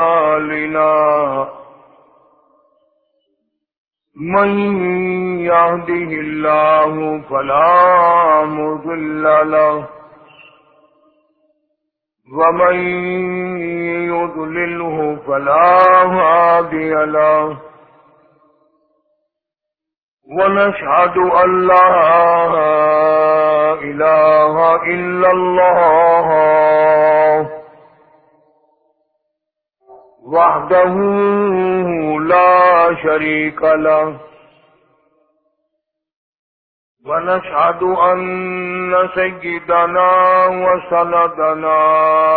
أعمالنا من يهده الله فلا مضل له ومن يضلله فلا هادي له ونشهد أن لا إله إلا الله وحده لا شريك له. ونشهد أن سيدنا وسندنا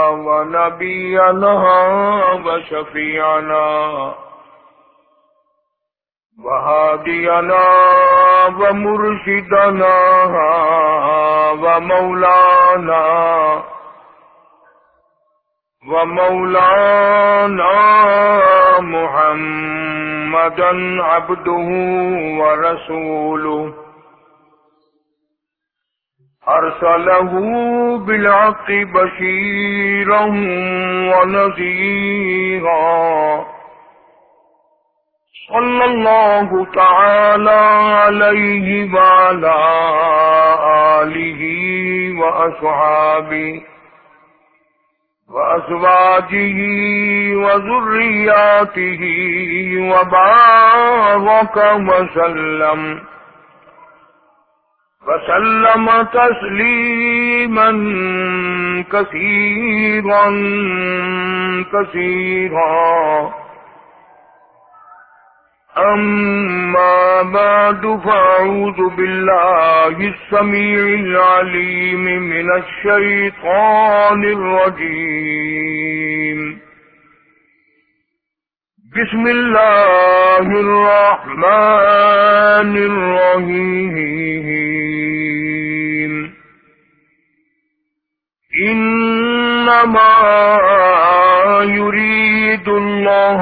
ونبينا وشفيعنا وهادينا ومرشدنا ومولانا ومولانا محمدا عبده ورسوله. أرسله بالعق بشيرا ونذيرا. صلى الله تعالى عليه وعلى آله وأصحابه. وأزواجه وذرياته وبارك وسلم وسلم تسليما كثيرا كثيرا أما بعد فأعوذ بالله السميع العليم من الشيطان الرجيم. بسم الله الرحمن الرحيم. إنما يريد الله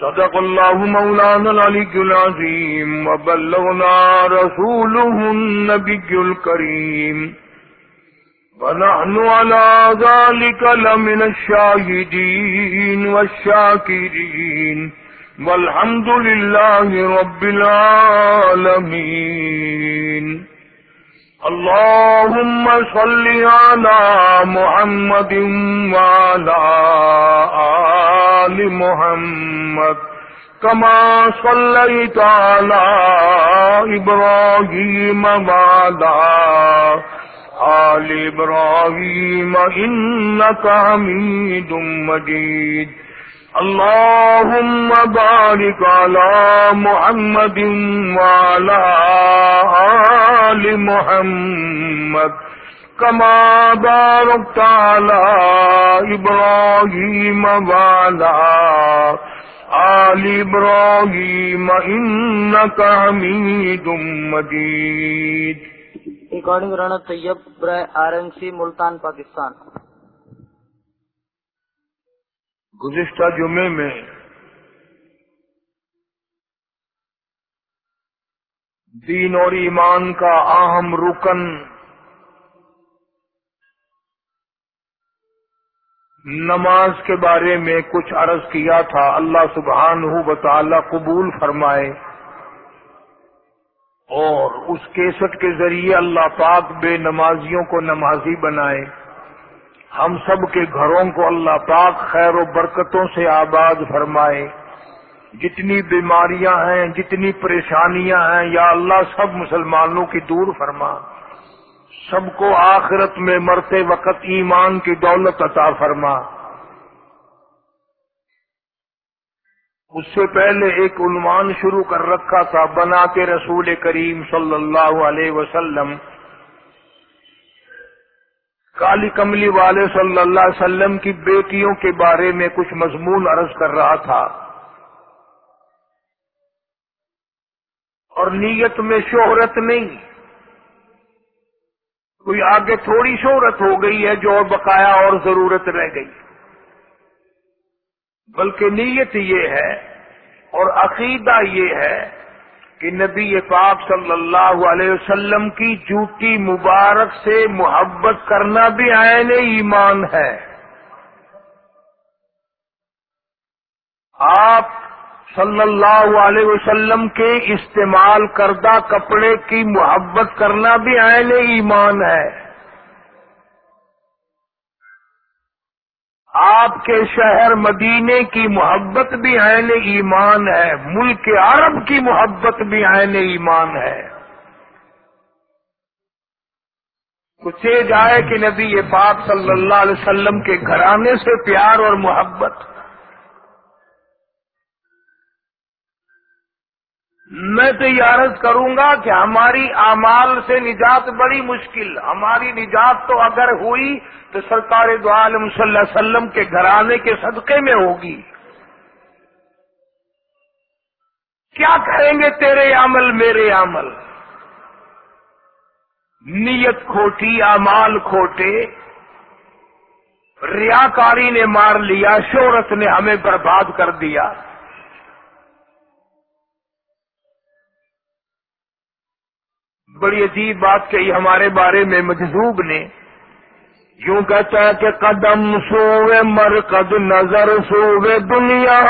صدق الله مولانا العلي العظيم، وبلغنا رسوله النبي الكريم. ونحن على ذلك لمن الشاهدين والشاكرين. والحمد لله رب العالمين. اللهم صل على محمد وعلى آل محمد كما صليت على إبراهيم وعلى آل إبراهيم إنك حميد مجيد اللهم بارك على محمد وعلى آل محمد كما باركت على إبراهيم وعلى آل إبراهيم إنك حميد مجيد. ریکارڈنگ رانا طیب برائے R N C Multan Pakistan. گزشتہ جمعے میں دین اور ایمان کا اہم رکن نماز کے بارے میں کچھ عرض کیا تھا، اللہ سبحان ہو بطالہ قبول فرمائے اور اس کیسٹ کے ذریعے اللہ پاک بے نمازیوں کو نمازی بنائے۔ ہم سب کے گھروں کو اللہ پاک خیر و برکتوں سے آباد فرمائے۔ جتنی بیماریاں ہیں، جتنی پریشانیاں ہیں، یا اللہ سب مسلمانوں کی دور فرما۔ سب کو آخرت میں مرتے وقت ایمان کی دولت عطا فرما۔ اس سے پہلے ایک عنوان شروع کر رکھا تھا بنا کے رسول کریم صلی اللہ علیہ وسلم۔ کالی کملی والے صلی اللہ علیہ وسلم کی بیٹیوں کے بارے میں کچھ مضمون عرض کر رہا تھا۔ اور نیت میں شہرت نہیں۔ کوئی آگے تھوڑی شہرت ہو گئی ہے جو بقایا اور ضرورت رہ گئی۔ بلکہ نیت یہ ہے اور عقیدہ یہ ہے کہ نبی پاک صلی اللہ علیہ وسلم کی جوتی مبارک سے محبت کرنا بھی عین ایمان ہے۔ آپ صلی اللہ علیہ وسلم کے استعمال کردہ کپڑے کی محبت کرنا بھی عین ایمان ہے۔ آپ کے شہر مدینے کی محبت بھی عین ایمان ہے، ملک عرب کی محبت بھی عین ایمان ہے۔ پوچھے جائے کہ نبی یہ پاک صلی اللہ علیہ وسلم کے گھرانے سے پیار اور محبت میں تو یہ عرض کروں گا کہ ہماری اعمال سے نجات بڑی مشکل، ہماری نجات تو اگر ہوئی تو سرکار دو عالم صلی اللہ علیہ وسلم کے گھرانے کے صدقے میں ہوگی۔ کیا کریں گے تیرے عمل، میرے عمل؟ نیت کھوٹی امال کھوٹے۔ ریاکاری نے مار لیا، شہرت نے ہمیں برباد کر دیا۔ بڑی عجیب بات کہی ہمارے بارے میں مجذوب نے۔ یوں کہتا ہے کہ قدم سوے مرکز نظر سوے دنیا۔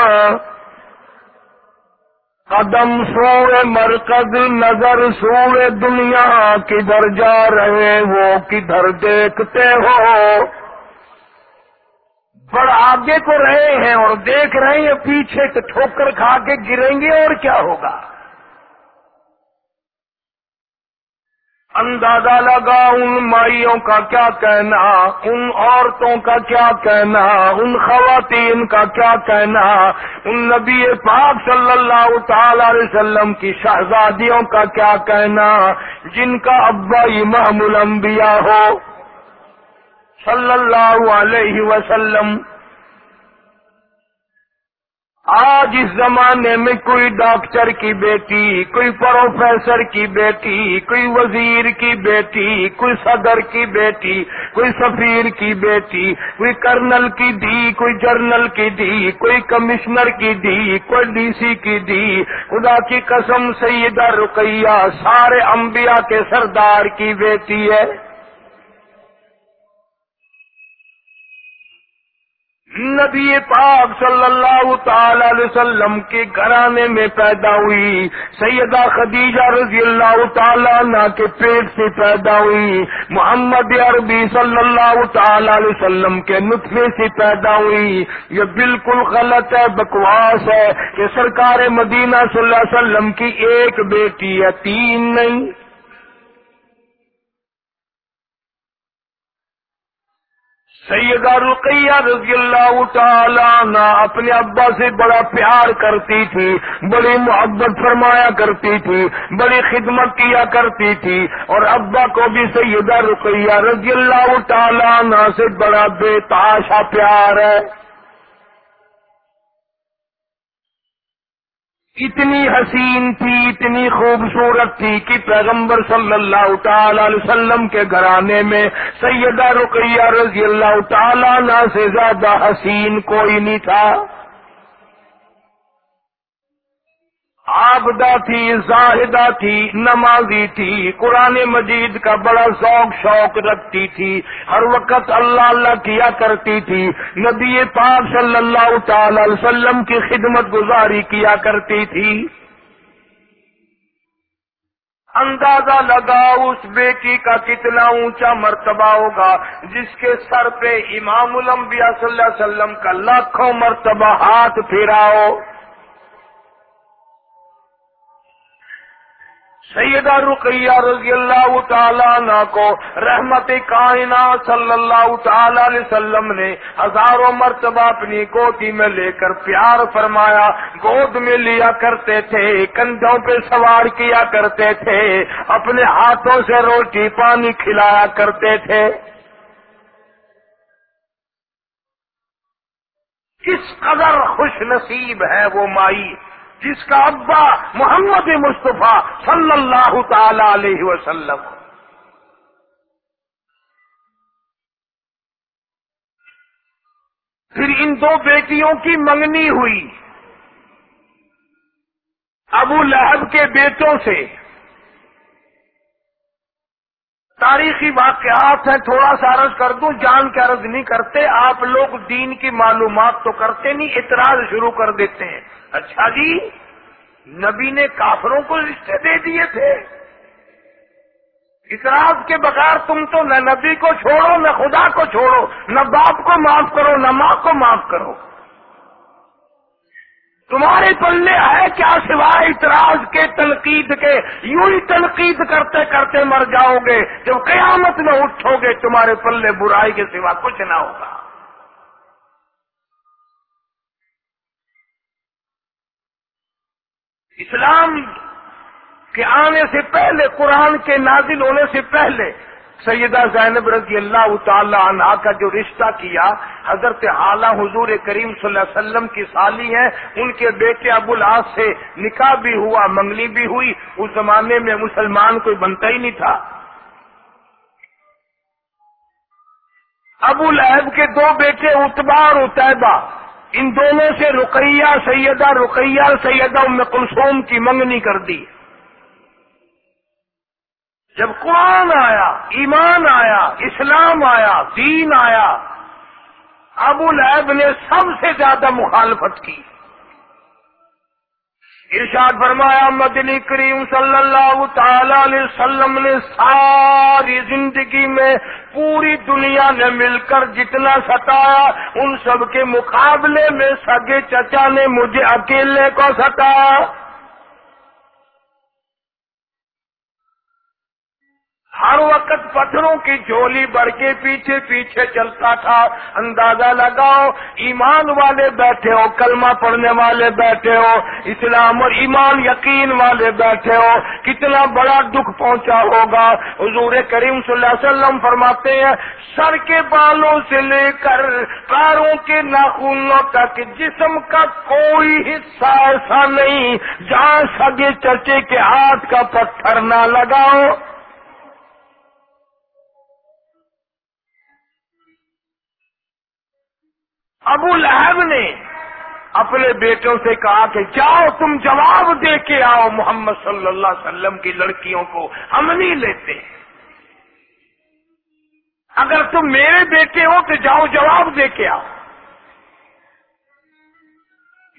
قدم سوے مرکز نظر سوے دنیا۔ کدھر جا رہے وہ، کدھر دیکھتے ہو۔ بڑا آگے کو رہے ہیں اور دیکھ رہے ہیں، پیچھے تو ٹھوکر کھا کے گریں گے اور کیا ہوگا؟ اندازہ لگا ان مائیوں کا کیا کہنا، ان عورتوں کا کیا کہنا، ان خواتین کا کیا کہنا، ان نبی پاک صلی اللہ تعالی علیہ وسلم کی شہزادیوں کا کیا کہنا، جن کا ابا امام الانبیاء ہو۔ صلی اللہ علیہ وسلم آج اس زمانے میں کوئی ڈاکٹر کی بیٹی، کوئی پروفیسر کی بیٹی، کوئی وزیر کی بیٹی، کوئی صدر کی بیٹی، کوئی سفیر کی بیٹی، کوئی کرنل کی دی، کوئی جرنل کی دی، کوئی کمشنر کی دی، کوئی ڈی سی کی دی۔ خدا کی قسم سیدہ رقیہ، سارے انبیاء کے سردار کی بیٹی ہے۔ نبی پاک صلی اللہ تعالی علیہ وسلم کے گھرانے میں پیدا ہوئی۔ سیدہ خدیجہ رضی اللہ تعالیٰ عنہ کے پیٹ سے پیدا ہوئی۔ محمد عربی صلی اللہ تعالی علیہ وسلم کے نطفے سے پیدا ہوئی۔ یہ بالکل غلط ہے، بکواس ہے کہ سرکار مدینہ صلی اللہ علیہ وسلم کی ایک بیٹی ہے تین نہیں۔ سیدہ رقیہ رضی اللہ تعالی عنہ اپنے ابا سے بڑا پیار کرتی تھی، بڑی محبت فرمایا کرتی تھی، بڑی خدمت کیا کرتی تھی اور ابا کو بھی سیدہ رقیہ رضی اللہ تعالی عنہ سے بڑا بے تاشا پیار ہے۔ اتنی حسین تھی، اتنی خوبصورت تھی کہ پیغمبر صلی اللہ تعالی علیہ وسلم کے گھرانے میں سیدہ رقیہ رضی اللہ تعالی سے زیادہ حسین کوئی نہیں تھا۔ آبدہ تھی، زاہدہ تھی، نمازی تھی، قرآن مجید کا بڑا ذوق شوق رکھتی تھی۔ ہر وقت اللہ اللہ کیا کرتی تھی۔ نبی پاک صلی اللہ تعالی علیہ وسلم کی خدمت گزاری کیا کرتی تھی۔ اندازہ لگا اس بیٹی کا کتنا اونچا مرتبہ ہوگا، جس کے سر پہ امام الانبیاء صلی اللہ علیہ وسلم کا لاکھوں مرتبہ ہاتھ پھیراؤ۔ سیدہ رقیہ رضی اللہ تعالیٰ عنہ کو رحمت کائنہ صلی اللہ تعالی علیہ وسلم نے ہزاروں مرتبہ اپنی گودی میں لے کر پیار فرمایا۔ گود میں لیا کرتے تھے، کندھوں پہ سوار کیا کرتے تھے، اپنے ہاتھوں سے روٹی پانی کھلایا کرتے تھے۔ کس قدر خوش نصیب ہے وہ مائی۔ جس کا ابا محمد مصطفیٰ صلی اللہ تعالی علیہ وسلم۔ پھر ان دو بیٹیوں کی منگنی ہوئی۔ ابو لہب کے بیٹوں سے۔ تاریخی واقعات ہیں، تھوڑا سا عرض کر دوں، جان کے عرض نہیں کرتے، آپ لوگ دین کی معلومات تو کرتے نہیں، اعتراض شروع کر دیتے ہیں۔ اچھا جی نبی نے کافروں کو رشتے دے دیے تھے۔ اعتراض کے بغیر تم تو نہ نبی کو چھوڑو، نہ خدا کو چھوڑو، نہ باپ کو معاف کرو، نہ ماں کو معاف کرو۔ تمہارے پلے ہے کیا سوائے اعتراض کے تنقید کے؟ یوں ہی تنقید کرتے کرتے مر جاؤ گے۔ جب قیامت میں اٹھو گے، تمہارے پلے برائی کے سوا کچھ نہ ہوگا۔ اسلام کے آنے سے پہلے، قرآن کے نازل ہونے سے پہلے سیدہ زینب رضی اللہ تعالی عنہ کا جو رشتہ کیا، حضرت اعلیٰ حضور کریم صلی اللہ علیہ وسلم کی سالی ہے ان کے بیٹے ابو العاص سے نکاح بھی ہوا منگلی بھی ہوئی، اس زمانے میں مسلمان کوئی بنتا ہی نہیں تھا۔ ابو لہب کے دو بیٹے اتبا اور اتبا ان دونوں سے رقیہ سیدہ رقیہ سیدہ ام کلثوم کی منگنی کر دی۔ جب قرآن آیا، ایمان آیا، اسلام آیا، دین آیا، ابو لہب نے سب سے زیادہ مخالفت کی۔ ارشاد فرمایا مدنی کریم صلی اللہ تعالی علیہ وسلم نے ساری زندگی میں پوری دنیا نے مل کر جتنا ستایا، ان سب کے مقابلے میں سگے چچا نے مجھے اکیلے کو ستایا۔ ہر وقت پتھروں کی جھولی بڑھ کے پیچھے پیچھے چلتا تھا۔ اندازہ لگاؤ، ایمان والے بیٹھے ہو، کلمہ پڑھنے والے بیٹھے ہو، اسلام اور ایمان یقین والے بیٹھے ہو۔ کتنا بڑا دکھ پہنچا ہوگا۔ حضور کریم صلی اللہ علیہ وسلم فرماتے ہیں، سر کے بالوں سے لے کر پیروں کے ناخونوں تک، جسم کا کوئی حصہ ایسا نہیں جہاں سگے چچے کے ہاتھ کا پتھر نہ لگاؤ۔ ابو لہب نے اپنے بیٹوں سے کہا کہ جاؤ تم جواب دے کے آؤ محمد صلی اللہ علیہ وسلم کی لڑکیوں کو، ہم نہیں لیتے۔ اگر تم میرے بیٹے ہو تو جاؤ جواب دے کے آؤ۔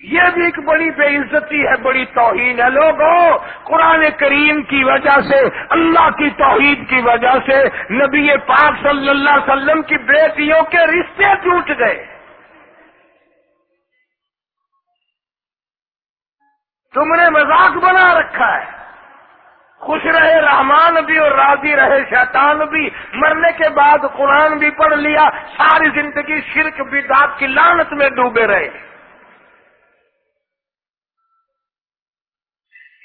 یہ بھی ایک بڑی بے عزتی ہے، بڑی توہین ہے۔ لوگوں، قرآن کریم کی وجہ سے، اللہ کی توحید کی وجہ سے نبی پاک صلی اللہ علیہ وسلم کی بیٹیوں کے رشتے ٹوٹ گئے۔ تم نے مذاق بنا رکھا ہے۔ خوش رہے رحمان بھی اور راضی رہے شیطان بھی۔ مرنے کے بعد قرآن بھی پڑھ لیا۔ ساری زندگی شرک بھی کی لانت میں ڈوبے رہے۔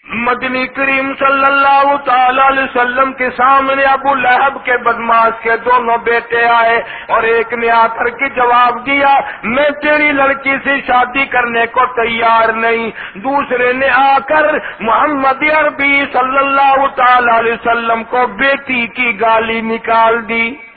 مدنی کریم صلی اللہ تعالی علیہ وسلم کے سامنے ابو لہب کے بدماش کے دونوں بیٹے آئے اور ایک نے آ کر کے جواب دیا، میں تیری لڑکی سے شادی کرنے کو تیار نہیں۔ دوسرے نے آ کر محمد عربی صلی اللہ تعالی علیہ وسلم کو بیٹی کی گالی نکال دی۔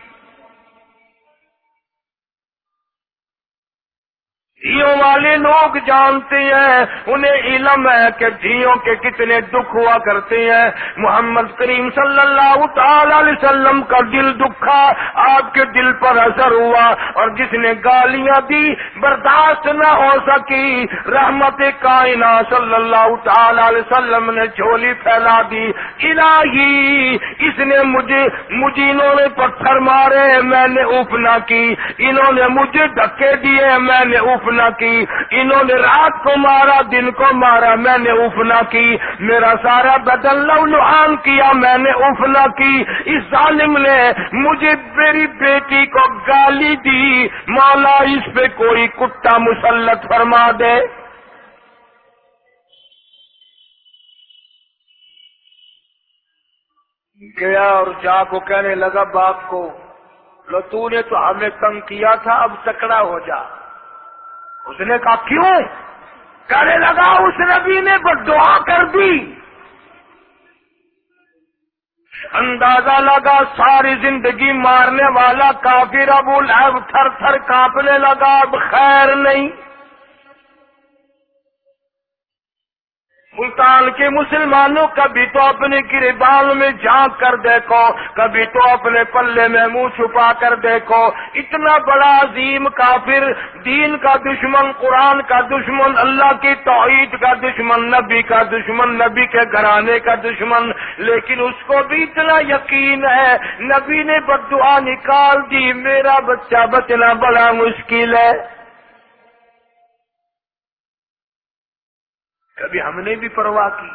جیوں والے لوگ جانتے ہیں، انہیں علم ہے کہ جیوں کے کتنے دکھ ہوا کرتے ہیں۔ محمد کریم صلی اللہ تعالی علیہ وسلم کا دل دکھا، آپ کے دل پر اثر ہوا اور جس نے گالیاں دی، برداشت نہ ہو سکی۔ رحمت کائنا صلی اللہ تعالی علیہ وسلم نے جھولی پھیلا دی۔ الہی، اس نے مجھے مجھے انہوں نے پتھر مارے، میں نے اوپنا کی۔ انہوں نے مجھے دھکے دیے، میں نے اوپنا نہ کی، انہوں نے رات کو مارا، دن کو مارا، میں نے اف نہ کی، میرا سارا بدل لوحان کیا، میں نے اف نہ کی۔ اس ظالم نے مجھے میری بیٹی کو گالی دی۔ مولا، اس پہ کوئی کتا مسلط فرما دے۔ گیا اور جا کو کہنے لگا، باپ کو، لو تو نے تو ہمیں تنگ کیا تھا، اب تکڑا ہو جا۔ اس نے کہا، کیوں؟ کہنے لگا، اس نبی نے بس دعا کر دی. اندازہ لگا، ساری زندگی مارنے والا کافر ابو لہب تھر تھر کانپنے لگا، اب خیر نہیں۔ ملتان کے مسلمانوں کبھی تو اپنے گربان میں جھانک کر دیکھو، کبھی تو اپنے پلے میں منہ چھپا کر دیکھو۔ اتنا بڑا عظیم کافر، دین کا دشمن، قرآن کا دشمن، اللہ کی توحید کا دشمن، نبی کا دشمن، نبی کے گھرانے کا دشمن۔ لیکن اس کو بھی اتنا یقین ہے، نبی نے بدعا نکال دی، میرا بچہ بچنا بڑا مشکل ہے۔ کبھی ہم نے بھی پرواہ کی۔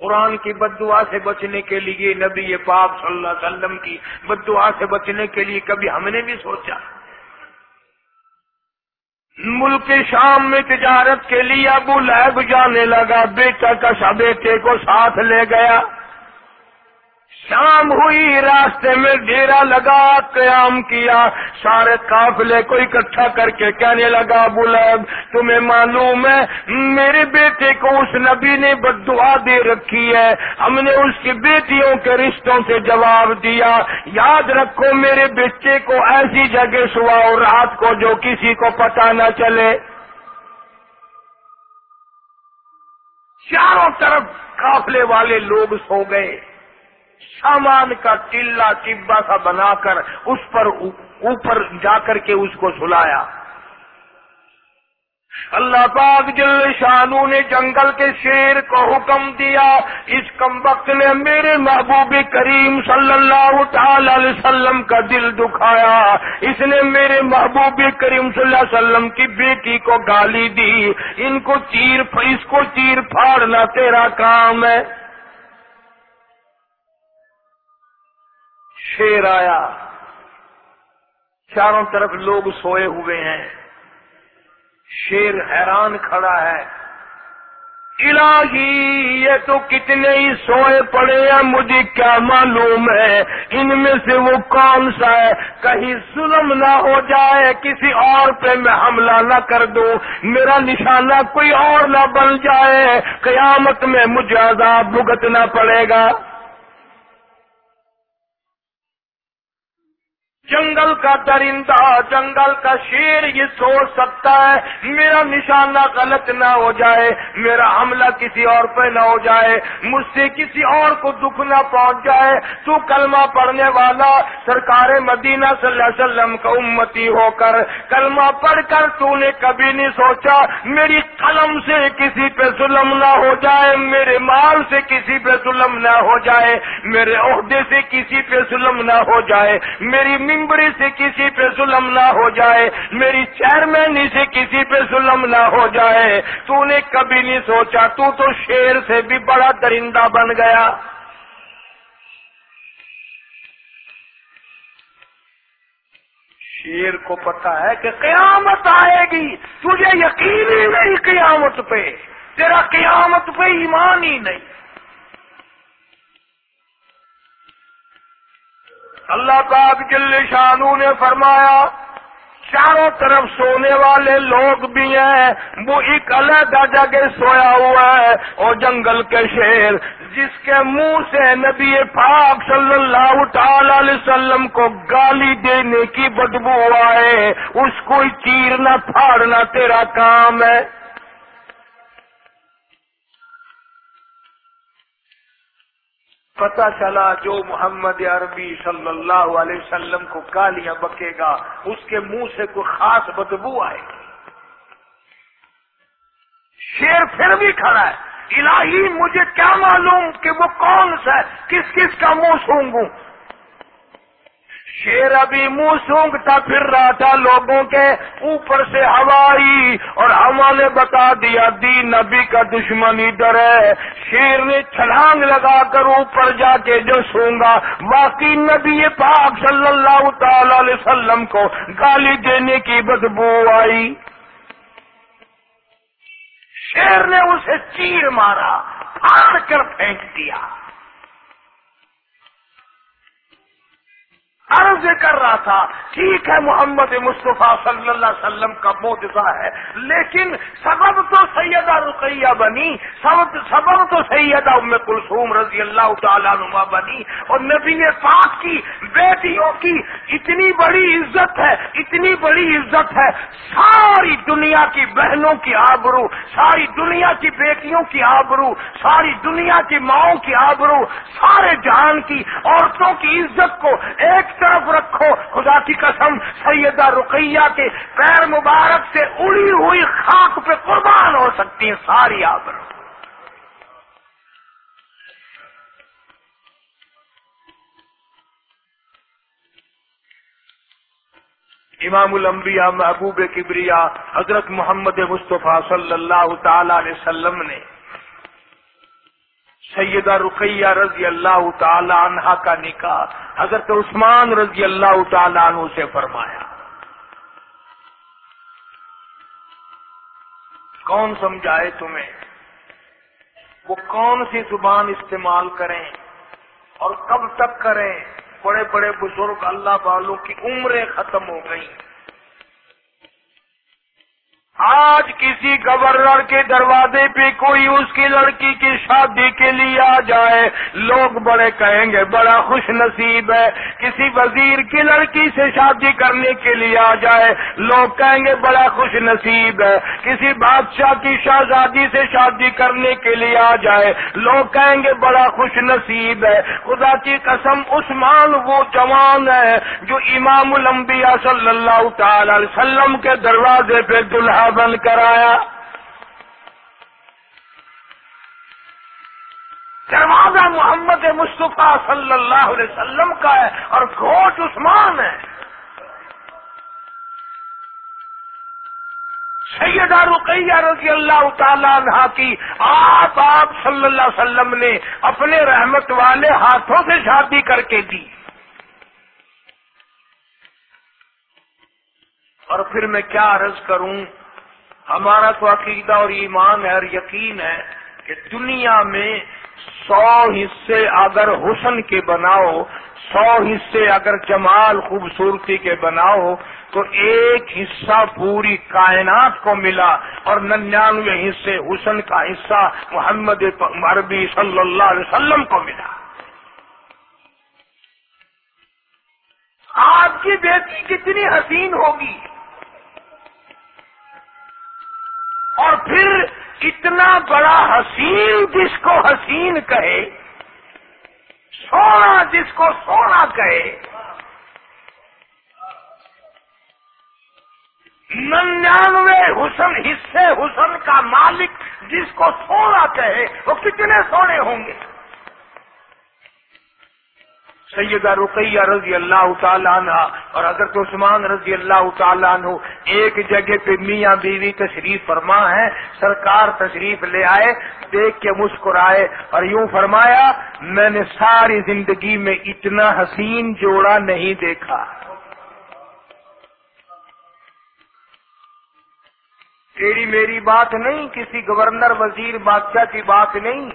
قرآن کی بد دعا سے بچنے کے لیے نبی پاک صلی اللہ علیہ وسلم کی بد دعا سے بچنے کے لیے کبھی ہم نے بھی سوچا۔ ملک شام میں تجارت کے لیے ابو لہب جانے لگا، بیٹا کا بیٹے کو ساتھ لے گیا۔ شام ہوئی، راستے میں ڈیرا لگا، قیام کیا۔ سارے قافلے کو اکٹھا کر کے کہنے لگا بلب تمہیں معلوم ہے، میرے بیٹے کو اس نبی نے بد دعا دے رکھی ہے۔ ہم نے اس کی بیٹیوں کے رشتوں سے جواب دیا۔ یاد رکھو، میرے بیٹے کو ایسی جگہ سواؤ رات کو جو کسی کو پتا نہ چلے۔ چاروں طرف قافلے والے لوگ سو گئے۔ سامان کا ٹلا ٹبا سا بنا کر اس پر اوپر جا کر کے اس کو سلایا۔ اللہ پاک جل شانو نے جنگل کے شیر کو حکم دیا۔ اس کم وقت نے میرے محبوب کریم صلی اللہ تعالی علیہ وسلم کا دل دکھایا۔ اس نے میرے محبوب کریم صلی اللہ علیہ وسلم کی بیٹی کو گالی دی۔ ان کو چیر اس کو چیر پھاڑنا تیرا کام ہے۔ شیر آیا۔ چاروں طرف لوگ سوئے ہوئے ہیں۔ شیر حیران کھڑا ہے۔ الہی، یہ تو کتنے ہی سوئے پڑے ہیں، مجھے کیا معلوم ہے؟ ان میں سے وہ کون سا ہے؟ کہیں ظلم نہ ہو جائے، کسی اور پہ میں حملہ نہ کر دوں۔ میرا نشانہ کوئی اور نہ بن جائے۔ قیامت میں مجھے عذاب بھگتنا پڑے گا۔ جنگل کا درندہ، جنگل کا شیر یہ سوچ سکتا ہے، میرا نشانہ غلط نہ ہو جائے، میرا حملہ کسی اور پہ نہ ہو جائے، مجھ سے کسی اور کو دکھ نہ پہنچ جائے۔ تو کلمہ پڑھنے والا سرکار مدینہ صلی اللہ علیہ وسلم کا امتی ہو کر کلمہ پڑھ کر تو نے کبھی نہیں سوچا، میری قلم سے کسی پہ ظلم نہ ہو جائے، میرے مال سے کسی پہ ظلم نہ ہو جائے، میرے عہدے سے کسی پہ ظلم نہ ہو جائے، میری ممبری سے کسی پہ ظلم نہ ہو جائے، میری چیئرمین سے کسی پہ ظلم نہ ہو جائے۔ تو نے کبھی نہیں سوچا، تو تو شیر سے بھی بڑا درندہ بن گیا۔ شیر کو پتا ہے کہ قیامت آئے گی۔ تجھے یقین ہی نہیں قیامت پہ۔ تیرا قیامت پہ ایمان ہی نہیں۔ اللہ پاک جل شانو نے فرمایا، چاروں طرف سونے والے لوگ بھی ہیں، وہ ایک علیحدہ جگہ سویا ہوا ہے اور جنگل کے شیر، جس کے منہ سے نبی پاک صلی اللہ تعالی علیہ وسلم کو گالی دینے کی بدبو آئے، اس کو چیرنا پھاڑنا تیرا کام ہے۔ پتا چلا جو محمد عربی صلی اللہ علیہ وسلم کو کالیاں بکے گا، اس کے منہ سے کوئی خاص بدبو آئے گی۔ شیر پھر بھی کھڑا ہے۔ الہی، مجھے کیا معلوم کہ وہ کون سا ہے، کس کس کا منہ سونگوں؟ شیر ابھی منہ سونگتا پھر رہا تھا لوگوں کے اوپر سے ہوائی، اور ہوا نے بتا دیا، دین نبی کا دشمن ادھر ہے۔ شیر نے چھلانگ لگا کر اوپر جا کے جو سونگا، باقی نبی پاک صلی اللہ تعالی علیہ وسلم کو گالی دینے کی بدبو آئی۔ شیر نے اسے چیر مارا، پھاڑ کر پھینک دیا۔ عرض کر رہا تھا، ٹھیک ہے محمد مصطفیٰ صلی اللہ علیہ وسلم کا موجودہ ہے، لیکن سبب تو سیدہ رقیہ بنی، سبب سبب تو سیدہ ام کلثوم رضی اللہ تعالیٰ نما بنی، اور نبی پاک کی، بیٹیوں کی اتنی بڑی عزت ہے، اتنی بڑی عزت ہے، ساری دنیا کی بہنوں کی آبرو، ساری دنیا کی بیٹیوں کی آبرو، ساری دنیا کی ماؤں کی آبرو، سارے جہان کی عورتوں کی عزت کو ایک طرف رکھو خدا کی قسم، سیدہ رقیہ کے پیر مبارک سے اڑی ہوئی خاک پہ قربان ہو سکتی ہیں ساری آبرو امام الانبیاء محبوب کبریا حضرت محمد مصطفیٰ صلی اللہ تعالی علیہ وسلم نے سیدہ رقیہ رضی اللہ تعالی عنہ کا نکاح حضرت عثمان رضی اللہ تعالیٰ عنہ سے فرمایا، کون سمجھائے تمہیں؟ وہ کون سی زبان استعمال کریں اور کب تک کریں؟ بڑے بڑے بزرگ اللہ والوں کی عمریں ختم ہو گئی آج کسی گورنر کے دروازے پہ کوئی اس کی لڑکی کی شادی کے لیے آ جائے، لوگ بڑے کہیں گے، بڑا خوش نصیب ہے۔ کسی وزیر کی لڑکی سے شادی کرنے کے لیے آ جائے، لوگ کہیں گے، بڑا خوش نصیب ہے۔ کسی بادشاہ کی شہزادی سے شادی کرنے کے لیے آ جائے، لوگ کہیں گے، بڑا خوش نصیب ہے۔ خدا کی قسم عثمان وہ جوان ہے جو امام الانبیاء صلی اللہ تعالی علیہ وسلم کے دروازے پہ دلہا بند کرایا۔ دروازہ محمد مصطفیٰ صلی اللہ علیہ وسلم کا ہے اور گھوٹ عثمان ہے۔ سیدہ رقیہ رضی اللہ تعالیٰ عنہ کی آپ آپ صلی اللہ علیہ وسلم نے اپنے رحمت والے ہاتھوں سے شادی کر کے دی۔ اور پھر میں کیا عرض کروں؟ ہمارا تو عقیدہ اور ایمان ہے اور یقین ہے کہ دنیا میں سو حصے اگر حسن کے بناؤ، سو حصے اگر جمال خوبصورتی کے بناؤ، تو ایک حصہ پوری کائنات کو ملا اور ننانوے حصے حسن کا حصہ محمد عربی صلی اللہ علیہ وسلم کو ملا۔ آپ کی بیٹی کتنی حسین ہوگی؟ اور پھر اتنا بڑا حسین جس کو حسین کہے، سونا جس کو سونا کہے، ننانوے حسن حصے حسن کا مالک جس کو سونا کہے، وہ کتنے سونے ہوں گے؟ سیدہ رقیہ رضی اللہ تعالیٰ عنہ، اور حضرت عثمان رضی اللہ تعالیٰ عنہ ایک جگہ پہ میاں بیوی تشریف فرما ہے، سرکار تشریف لے آئے، دیکھ کے مسکرائے، اور یوں فرمایا، میں نے ساری زندگی میں اتنا حسین جوڑا نہیں دیکھا۔ تیری میری بات نہیں، کسی گورنر وزیر بادشاہ کی بات نہیں۔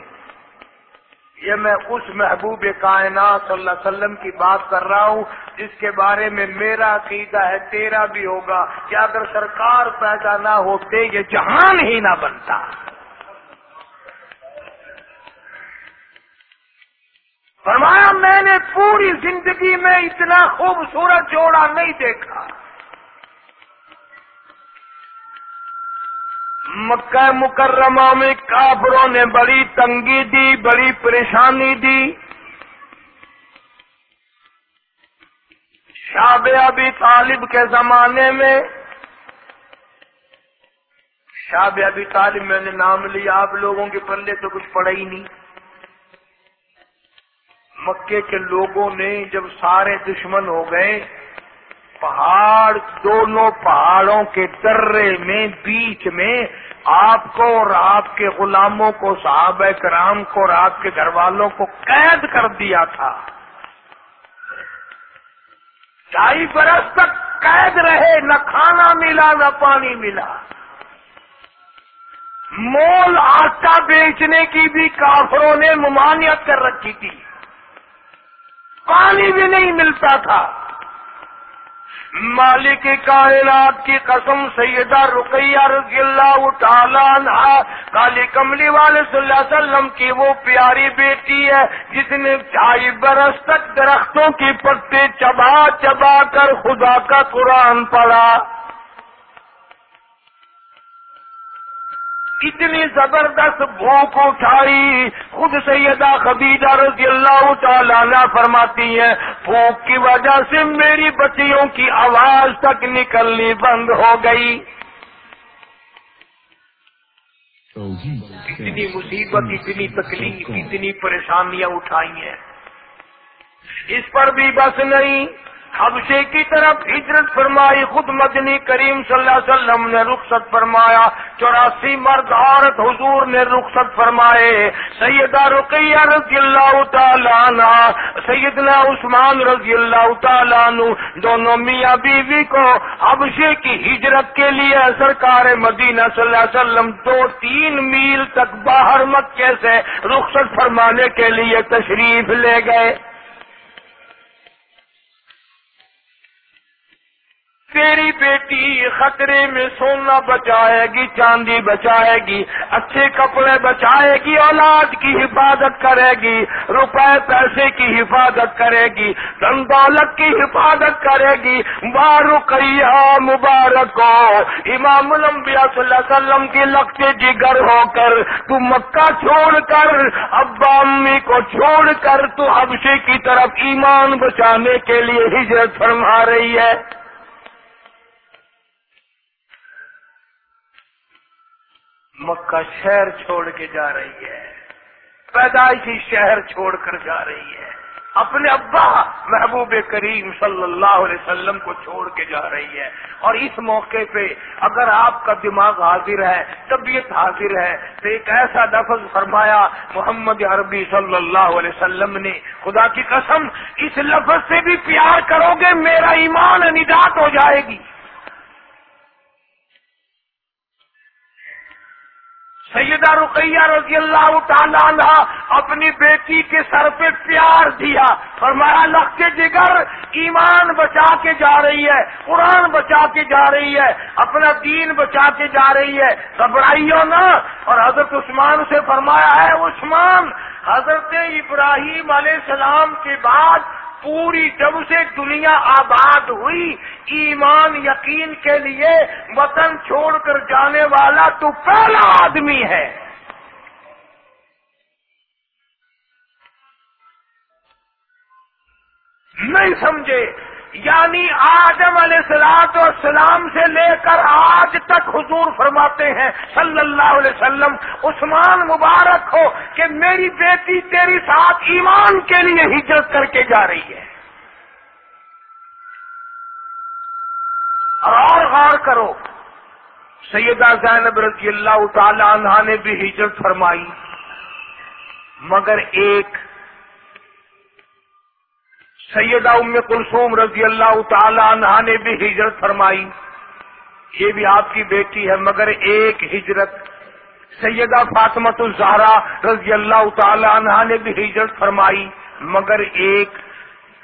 یہ میں اس محبوب کائنات صلی اللہ علیہ وسلم کی بات کر رہا ہوں، جس کے بارے میں میرا عقیدہ ہے، تیرا بھی ہوگا کہ اگر سرکار پیدا نہ ہوتے، یہ جہان ہی نہ بنتا۔ فرمایا، میں نے پوری زندگی میں اتنا خوبصورت جوڑا نہیں دیکھا۔ مکہ مکرمہ میں کافروں نے بڑی تنگی دی، بڑی پریشانی دی۔ شاب ابھی طالب کے زمانے میں شاب ابھی طالب میں نے نام لیا آپ لوگوں کے پلے تو کچھ پڑا ہی نہیں۔ مکے کے لوگوں نے جب سارے دشمن ہو گئے پہاڑ، دونوں پہاڑوں کے درے میں، بیچ میں آپ کو اور آپ کے غلاموں کو، صحابہ کرام کو اور آپ کے گھر والوں کو قید کر دیا تھا۔ ڈھائی برس تک قید رہے، نہ کھانا ملا، نہ پانی ملا۔ مول آٹا بیچنے کی بھی کافروں نے ممانعت کر رکھی تھی۔ پانی بھی نہیں ملتا تھا۔ مالک کائنات کی قسم سیدہ رقیہ رضی اللہ تعالیٰ عنہ، کالی کملی والے صلی اللہ علیہ وسلم کی وہ پیاری بیٹی ہے، جس نے ڈھائی برس تک درختوں کی پتے چبا چبا کر خدا کا قرآن پڑھا۔ اتنی زبردست بھوک اٹھائی، خود سیدہ خدیجہ رضی اللہ تعالیٰ فرماتی ہے بھوک کی وجہ سے میری بچیوں کی آواز تک نکلنی بند ہو گئی۔ اتنی مصیبت، اتنی تکلیف، اتنی پریشانیاں اٹھائی ہیں۔ اس پر بھی بس نہیں۔ حبشے کی طرف ہجرت فرمائی، خود مدنی کریم صلی اللہ علیہ وسلم نے رخصت فرمایا، چوراسی مرد عورت حضور نے رخصت فرمائے، سیدہ رقیہ رضی اللہ تعالیٰ عنہ، سیدنا عثمان رضی اللہ تعالیٰ عنہ، دونوں میاں بیوی کو حبشے کی ہجرت کے لیے سرکار مدینہ صلی اللہ علیہ وسلم دو تین میل تک باہر مکے سے رخصت فرمانے کے لیے تشریف لے گئے۔ تیری بیٹی خطرے میں سونا بچائے گی، چاندی بچائے گی، اچھے کپڑے بچائے گی، اولاد کی حفاظت کرے گی، روپے پیسے کی حفاظت کرے گی، دن دولت کی حفاظت کرے گی۔ بارکیا مبارک ہو۔ امام الانبیاء صلی اللہ علیہ وسلم کی لگتے جگر ہو کر، تو مکہ چھوڑ کر، ابا امی کو چھوڑ کر تو حبشے کی طرف ایمان بچانے کے لیے ہجرت فرما رہی ہے۔ مکہ شہر چھوڑ کے جا رہی ہے۔ پیدائشی شہر چھوڑ کر جا رہی ہے۔ اپنے ابا محبوب کریم صلی اللہ علیہ وسلم کو چھوڑ کے جا رہی ہے۔ اور اس موقع پہ اگر آپ کا دماغ حاضر ہے، طبیعت حاضر ہے، تو ایک ایسا لفظ فرمایا، محمد عربی صلی اللہ علیہ وسلم نے، خدا کی قسم، اس لفظ سے بھی پیار کرو گے، میرا ایمان نجات ہو جائے گی۔ سیدہ رقیہ رضی اللہ تعالیٰ عنہ اپنی بیٹی کے سر پہ پیار دیا۔ فرمایا لخ کے جگر ایمان بچا کے جا رہی ہے، قرآن بچا کے جا رہی ہے، اپنا دین بچا کے جا رہی ہے۔ گھبرائیو نا اور حضرت عثمان سے فرمایا ہے عثمان، حضرت ابراہیم علیہ السلام کے بعد پوری جب سے دنیا آباد ہوئی۔ ایمان، یقین کے لیے وطن چھوڑ کر جانے والا تو پہلا آدمی ہے۔ نہیں سمجھے۔ یعنی آدم علیہ السلاط و سلام سے لے کر آج تک حضور فرماتے ہیں صلی اللہ علیہ وسلم، عثمان مبارک ہو کہ میری بیٹی تیری ساتھ ایمان کے لیے ہجرت کر کے جا رہی ہے۔ اور غور کرو، سیدہ زینب رضی اللہ تعالی عنہ نے بھی ہجرت فرمائی، مگر ایک سیدہ ام کلثوم رضی اللہ تعالی عنہ نے بھی ہجرت فرمائی۔ یہ بھی آپ کی بیٹی ہے، مگر ایک ہجرت۔ سیدہ فاطمت الزہرا رضی اللہ تعالی عنہ نے بھی ہجرت فرمائی، مگر ایک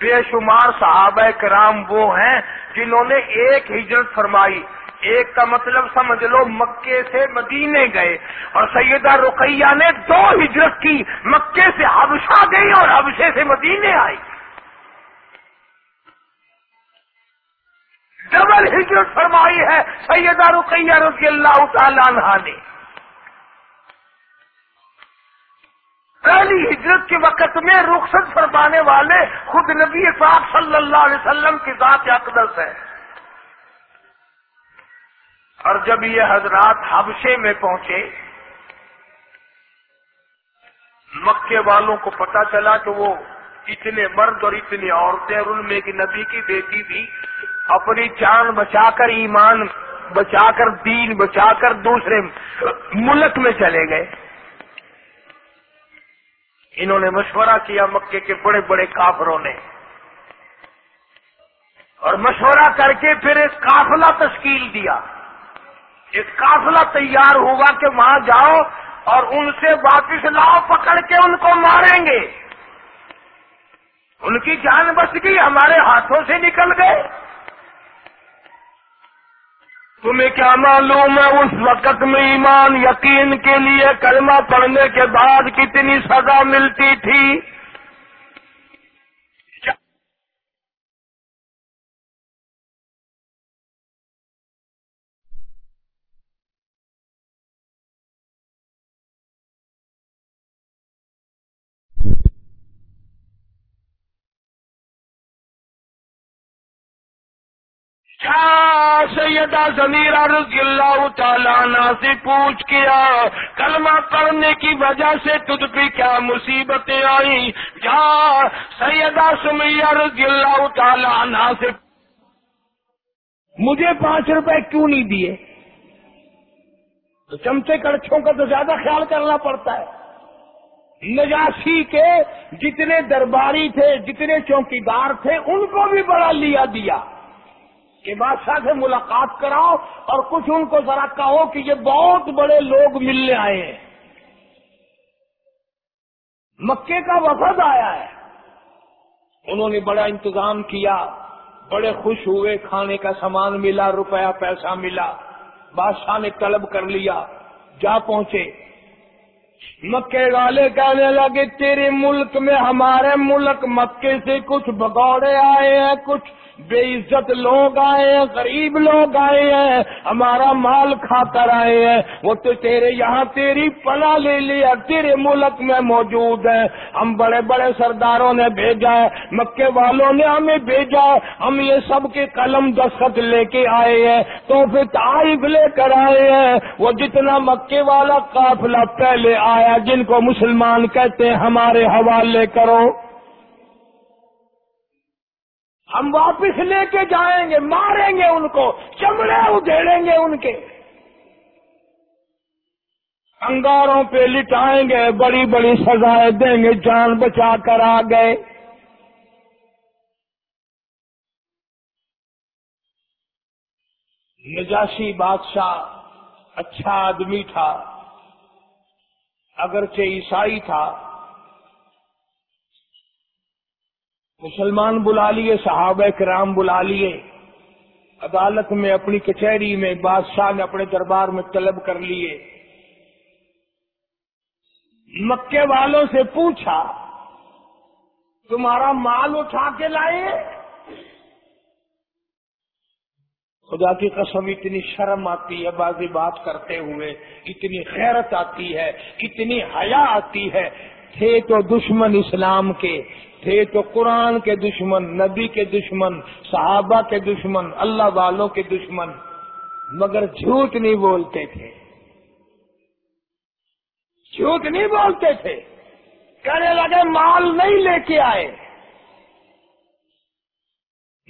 بے شمار صحابہ کرام وہ ہیں جنہوں نے ایک ہجرت فرمائی۔ ایک کا مطلب سمجھ لو، مکے سے مدینے گئے۔ اور سیدہ رقیہ نے دو ہجرت کی، مکے سے حبشہ گئی اور حبشے سے مدینے آئی۔ ڈبل ہجرت فرمائی ہے، سیدہ رقیہ رضی اللہ تعالی عنہ نے۔ پہلی ہجرت کے وقت میں رخصت فرمانے والے خود نبی پاک صلی اللہ علیہ وسلم کی ذات اقدس ہے۔ اور جب یہ حضرات حبشے میں پہنچے، مکے والوں کو پتا چلا کہ وہ اتنے مرد اور اتنی عورتیں اور ان میں ایک نبی کی بیٹی بھی اپنی جان بچا کر ایمان، بچا کر دین، بچا کر دوسرے ملک میں چلے گئے۔ انہوں نے مشورہ کیا مکے کے بڑے بڑے کافروں نے۔ اور مشورہ کر کے پھر ایک قافلہ تشکیل دیا۔ ایک قافلہ تیار ہوا کہ وہاں جاؤ اور ان سے واپس لاؤ، پکڑ کے ان کو ماریں گے۔ ان کی جان بچ گئی، ہمارے ہاتھوں سے نکل گئے۔ تمہیں کیا معلوم ہے اس وقت میں ایمان یقین کے لیے کلمہ پڑھنے کے بعد کتنی سزا ملتی تھی؟ کیا سیدہ زمیرہ رضی اللہ تعالیٰ عنہ سے پوچھ کیا، کلمہ پڑھنے کی وجہ سے تجھ پہ کیا مصیبتیں آئی جا، سیدہ سمیہ رضی اللہ تعالیٰ عنہ سے مجھے پانچ روپے کیوں نہیں دیے؟ تو چمچے کڑچوں کا تو زیادہ خیال کرنا پڑتا ہے۔ نجاسی کے جتنے درباری تھے، جتنے چوکیدار تھے، ان کو بھی بڑا لیا دیا۔ کہ بادشاہ سے ملاقات کراؤ اور کچھ ان کو ذرا کہو کہ یہ بہت بڑے لوگ ملنے آئے ہیں۔ مکے کا وفد آیا ہے۔ انہوں نے بڑا انتظام کیا۔ بڑے خوش ہوئے، کھانے کا سامان ملا، روپیہ، پیسہ ملا۔ بادشاہ نے طلب کر لیا۔ جا پہنچے۔ مکے والے کہنے لگے، تیرے ملک میں ہمارے ملک مکے سے کچھ بگوڑے آئے ہیں، کچھ بے عزت لوگ آئے ہیں، غریب لوگ آئے ہیں، ہمارا مال کھا کر آئے ہیں۔ وہ تو تیرے یہاں تیری پناہ لے لیا تیرے ملک میں موجود ہے ہم بڑے بڑے سرداروں نے بھیجا ہے، مکے والوں نے ہمیں بھیجا ہم یہ سب کے قلم دستخط لے کے آئے ہیں تو پھر تعریف لے کر آئے ہیں۔ وہ جتنا مکے والا قافلہ پہلے آیا، جن کو مسلمان کہتے ہیں، ہمارے حوالے کرو۔ ہم واپس لے کے جائیں گے، ماریں گے ان کو، چمڑے ادھیڑیں گے ان کے۔ انگاروں پہ لٹائیں گے، بڑی بڑی سزائیں دیں گے، جان بچا کر آ گئے۔ نجاشی بادشاہ اچھا آدمی تھا، اگرچہ عیسائی تھا۔ مسلمان بلا لیے، صحابہ کرام بلا لیے۔ عدالت میں اپنی کچہری میں، بادشاہ نے اپنے دربار میں طلب کر لیے۔ مکے والوں سے پوچھا، تمہارا مال اٹھا کے لائے؟ خدا کی قسم، اتنی شرم آتی ہے بازی بات کرتے ہوئے۔ اتنی خیرت آتی ہے، اتنی حیا آتی ہے۔ تھے تو دشمن اسلام کے۔ تھے تو قرآن کے دشمن، نبی کے دشمن، صحابہ کے دشمن، اللہ والوں کے دشمن، مگر جھوٹ نہیں بولتے تھے۔ جھوٹ نہیں بولتے تھے۔ کہنے لگے، مال نہیں لے کے آئے۔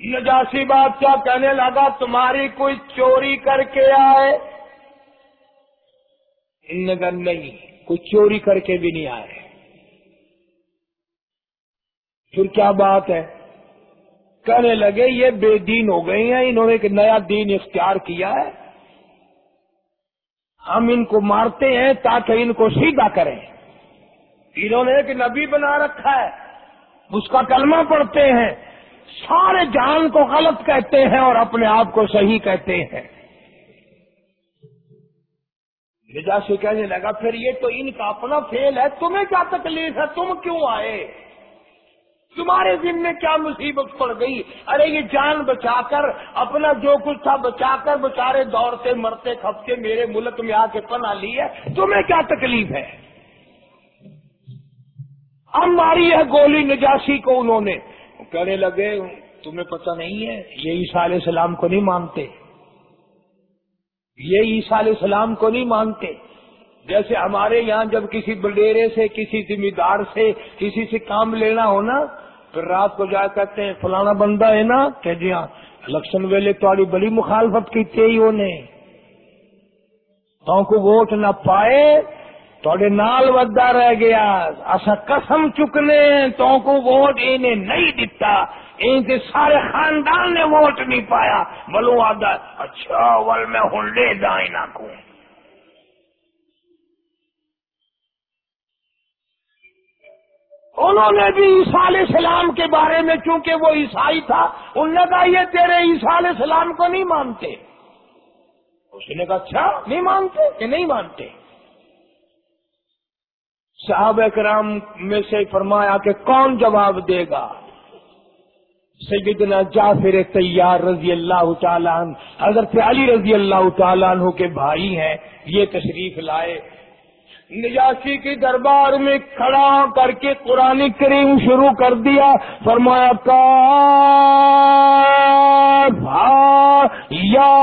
نجاسی بات کیا کہنے لگا، تمہاری کوئی چوری کر کے آئے؟ نگر نہیں، کوئی چوری کر کے بھی نہیں آئے۔ پھر کیا بات ہے؟ کہنے لگے، یہ بے دین ہو گئی ہیں، انہوں نے ایک نیا دین اختیار کیا ہے۔ ہم ان کو مارتے ہیں تاکہ ان کو سیدھا کریں۔ انہوں نے ایک نبی بنا رکھا ہے۔ اس کا کلمہ پڑھتے ہیں۔ سارے جان کو غلط کہتے ہیں اور اپنے آپ کو صحیح کہتے ہیں۔ لجا سے کہنے لگا، پھر یہ تو ان کا اپنا فیل ہے۔ تمہیں کیا تکلیف ہے؟ تم کیوں آئے؟ تمہارے دن میں کیا مصیبت پڑ گئی؟ ارے، یہ جان بچا کر، اپنا جو کچھ تھا بچا کر بچارے دوڑتے مرتے، کھپتے، میرے ملک میں آ کے پناہ لی ہے، تمہیں کیا تکلیف ہے؟ اب ماری ہے گولی نجاسی کو انہوں نے۔ کہنے لگے، تمہیں پتہ نہیں ہے، یہ عیسیٰ علیہ السلام کو نہیں مانتے۔ یہ عیسیٰ علیہ السلام کو نہیں مانتے۔ جیسے ہمارے یہاں جب کسی بڈیرے سے، کسی ذمہ دار سے، کسی سے کام لینا ہونا پھر رات کو جا کہتے ہیں، فلانا بندہ ہے نا، کہ جی ہاں الیکشن ویلے تاری بڑی مخالفت کی تھی انہیں تو کو ووٹ نہ پائے تھوڑے نال ودا رہ گیا۔ اصا قسم چکنے تو کو ووٹ انہیں نہیں دیتا ان کے سارے خاندان نے ووٹ نہیں پایا۔ بلو آدھا اچھا ول میں ہوں لے دائنا کو۔ انہوں نے بھی عیسیٰ علیہ السلام کے بارے میں چونکہ وہ عیسائی تھا ان نے کہا یہ تیرے عیسیٰ علیہ السلام کو نہیں مانتے۔ اس نے کہا اچھا نہیں مانتے کہ نہیں مانتے؟ صحابہ کرام میں سے فرمایا کہ کون جواب دے گا؟ سیدنا جعفر تیار رضی اللہ تعالیٰ حضرت علی رضی اللہ تعالیٰ عنہ کے بھائی ہیں، یہ تشریف لائے۔ نجاسی کے دربار میں کھڑا کر کے قرآن کریم شروع کر دیا۔ فرمایا کا یا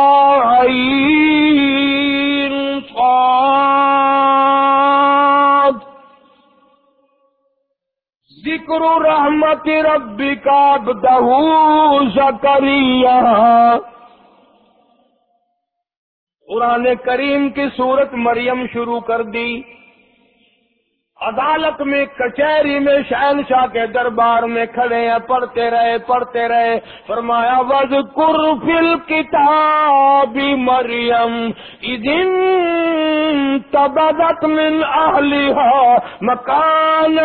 ذکر رحمت ربی کا دہو زکریہ قرآن کریم کی صورت مریم شروع کر دی۔ عدالت میں، کچہری میں، شہنشاہ کے دربار میں کھڑے ہیں، پڑھتے رہے پڑھتے رہے۔ فرمایا وز فل کتاب مریم ادن تبدت من اہلیہ مکان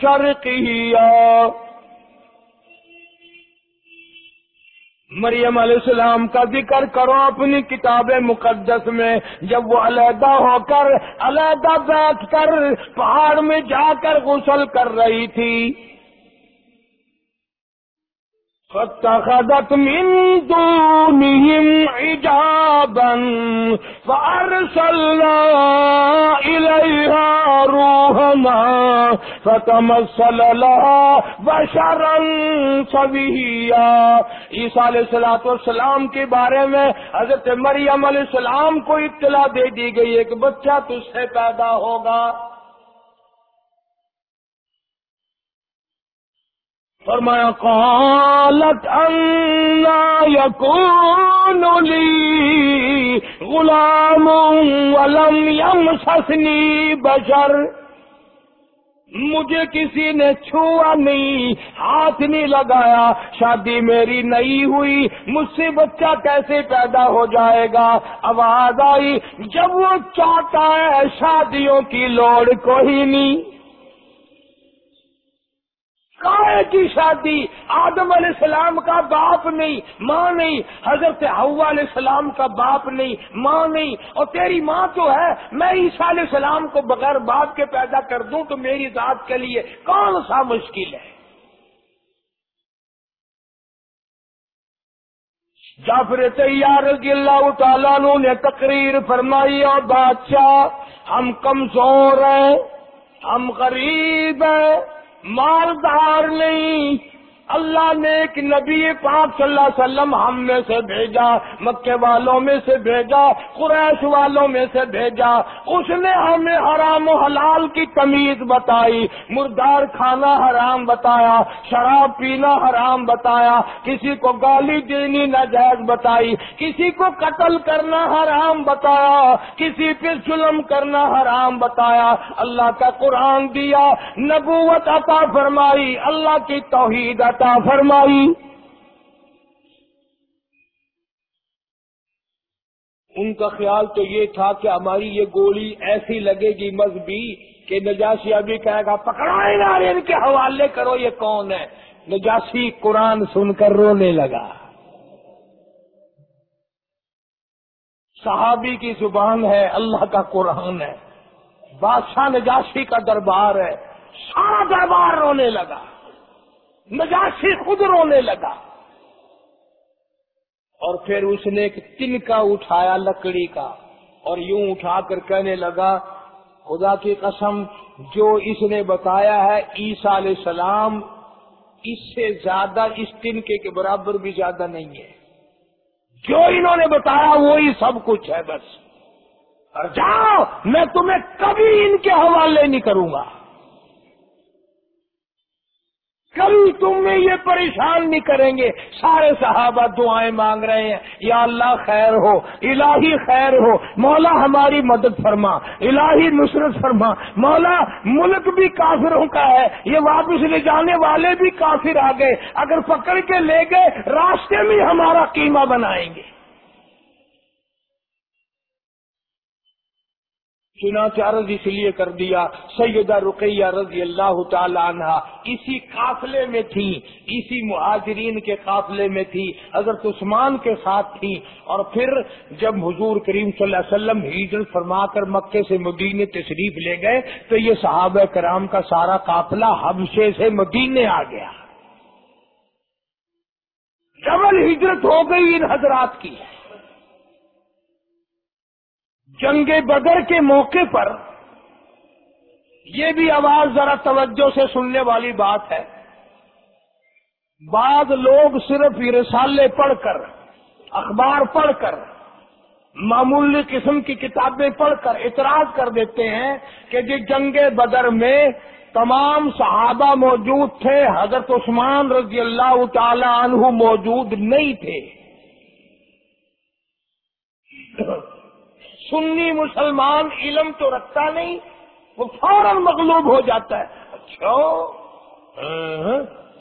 شرقیہ مریم علیہ السلام کا ذکر کرو اپنی کتاب مقدس میں، جب وہ علیحدہ ہو کر، علیحدہ بیٹھ کر پہاڑ میں جا کر غسل کر رہی تھی۔ فاتخذت من دونهم عجابا فأرسلنا إليها روحنا فتمثل لها بشرا صبيا۔ عیسیٰ علیہ السلام والسلام کے بارے میں حضرت مریم علیہ السلام کو اطلاع دے دی گئی ایک بچہ تجھ سے پیدا ہوگا۔ فرمایا، قالت انا يكون لي غلام ولم يمسسني بشر۔ مجھے کسی نے چھوا نہیں، ہاتھ نہیں لگایا، شادی میری نہیں ہوئی، مجھ سے بچہ کیسے پیدا ہو جائے گا؟ آواز آئی، جب وہ چاہتا ہے، شادیوں کی لوڑ کوئی نہیں۔ کائے کی شادی، آدم علیہ السلام کا باپ نہیں، ماں نہیں، حضرت ہوا علیہ السلام کا باپ نہیں، ماں نہیں۔ اور تیری ماں تو ہے، میں عیسیٰ علیہ السلام کو بغیر باپ کے پیدا کر دوں تو میری ذات کے لیے کون سا مشکل ہے؟ جعفر تیار رضی اللہ تعالیٰ نے تقریر فرمائی اور بادشاہ، ہم کمزور ہیں، ہم غریب ہیں مالدار نہیں اللہ نے ایک نبی پاک صلی اللہ علیہ وسلم ہم میں سے بھیجا، مکے والوں میں سے بھیجا، قریش والوں میں سے بھیجا۔ اس نے ہمیں حرام و حلال کی تمیز بتائی، مردار کھانا حرام بتایا، شراب پینا حرام بتایا، کسی کو گالی دینی ناجائز بتائی، کسی کو قتل کرنا حرام بتایا، کسی پہ ظلم کرنا حرام بتایا۔ اللہ کا قرآن دیا، نبوت عطا فرمائی، اللہ کی توحید عطا فرمائی۔ ان کا خیال تو یہ تھا کہ ہماری یہ گولی ایسی لگے گی مذہبی کہ نجاسی ابھی کہے گا، پکڑائے ان کے حوالے کرو، یہ کون ہے؟ نجاسی قرآن سن کر رونے لگا۔ صحابی کی زبان ہے، اللہ کا قرآن ہے۔ بادشاہ نجاسی کا دربار ہے۔ سارا دربار رونے لگا۔ نجاسی خود رونے لگا۔ اور پھر اس نے ایک تنکا اٹھایا لکڑی کا اور یوں اٹھا کر کہنے لگا، خدا کی قسم، جو اس نے بتایا ہے عیسیٰ علیہ السلام، اس سے زیادہ اس تنکے کے برابر بھی زیادہ نہیں ہے۔ جو انہوں نے بتایا وہی سب کچھ ہے بس۔ اور جاؤ، میں تمہیں کبھی ان کے حوالے نہیں کروں گا۔ کبھی تم یہ پریشان نہیں کریں گے۔ سارے صحابہ دعائیں مانگ رہے ہیں۔ یا اللہ خیر ہو، الہی خیر ہو۔ مولا ہماری مدد فرما، الہی نصرت فرما۔ مولا ملک بھی کافروں کا ہے، یہ واپس لے جانے والے بھی کافر آ گئے۔ اگر پکڑ کے لے گئے، راستے میں ہمارا قیمہ بنائیں گے۔ چنانچہ عرض اس لیے کر دیا، سیدہ رقیہ رضی اللہ تعالی عنہ اسی قافلے میں تھی اسی مہاجرین کے قافلے میں تھی حضرت عثمان کے ساتھ تھی اور پھر جب حضور کریم صلی اللہ علیہ وسلم ہجرت فرما کر مکے سے مدینے تشریف لے گئے، تو یہ صحابہ کرام کا سارا قافلہ حبشے سے مدینے آ گیا۔ ڈبل ہجرت ہو گئی ان حضرات کی۔ جنگ بدر کے موقع پر یہ بھی آواز ذرا توجہ سے سننے والی بات ہے۔ بعض لوگ صرف رسالے پڑھ کر، اخبار پڑھ کر معمولی قسم کی کتابیں پڑھ کر اعتراض کر دیتے ہیں کہ جی جنگ بدر میں تمام صحابہ موجود تھے، حضرت عثمان رضی اللہ تعالی عنہ موجود نہیں تھے۔ سنی مسلمان علم تو رکھتا نہیں، وہ فوراً مغلوب ہو جاتا ہے۔ اچھا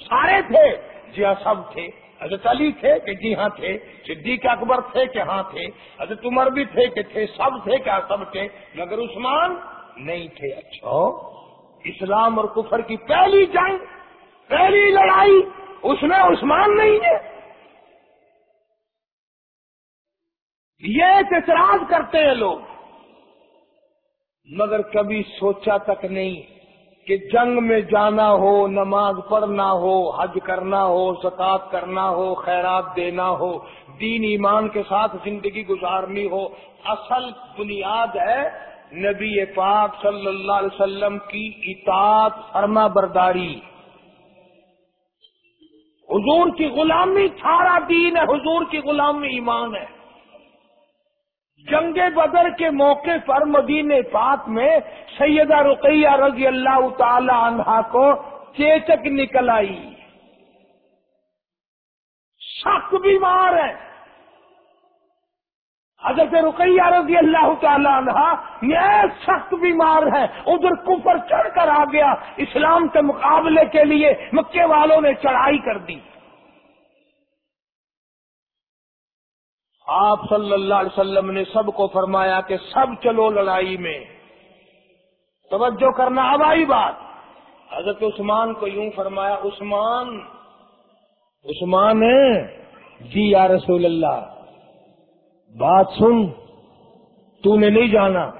سارے تھے۔ جی ہاں سب تھے۔ حضرت علی تھے کہ جی ہاں تھے، صدیق اکبر تھے کہ ہاں تھے، حضرت عمر بھی تھے کہ تھے، سب تھے کیا ہاں، سب تھے۔ مگر عثمان نہیں تھے۔ اچھا اسلام اور کفر کی پہلی جنگ، پہلی لڑائی، اس میں عثمان نہیں ہے۔ یہ اعتراض کرتے ہیں لوگ۔ مگر کبھی سوچا تک نہیں کہ جنگ میں جانا ہو، نماز پڑھنا ہو، حج کرنا ہو زکات کرنا ہو، خیرات دینا ہو، دین ایمان کے ساتھ زندگی گزارنی ہو، اصل بنیاد ہے نبی پاک صلی اللہ علیہ وسلم کی اطاعت فرما برداری۔ حضور کی غلامی سارا دین ہے، حضور کی غلامی ایمان ہے۔ جنگ بدر کے موقع پر مدین پاک میں سیدہ رقیہ رضی اللہ تعالی عنہا کو چیچک نکل آئی۔ سخت بیمار ہے۔ حضرت رقیہ رضی اللہ تعالی عنہ یہ سخت بیمار ہے۔ ادھر کفر چڑھ کر آ گیا۔ اسلام کے مقابلے کے لیے مکے والوں نے چڑھائی کر دی۔ آپ صلی اللہ علیہ وسلم نے سب کو فرمایا کہ سب چلو لڑائی میں۔ توجہ کرنا اب آئی بات۔ حضرت عثمان کو یوں فرمایا، عثمان عثمان ہے۔ جی یا رسول اللہ، بات سن۔ تو نے نہیں جانا۔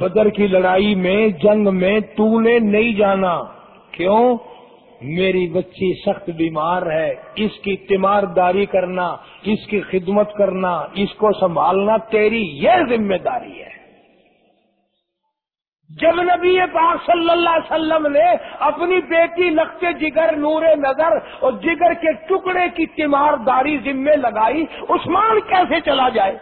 بدر کی لڑائی میں، جنگ میں تو نے نہیں جانا۔ کیوں؟ میری بچی سخت بیمار ہے، اس کی تیمار داری کرنا، اس کی خدمت کرنا، اس کو سنبھالنا تیری یہ ذمہ داری ہے۔ جب نبی پاک صلی اللہ علیہ وسلم نے اپنی بیٹی لگتے جگر نور نظر اور جگر کے ٹکڑے کی تیمار داری ذمہ لگائی، عثمان کیسے چلا جائے؟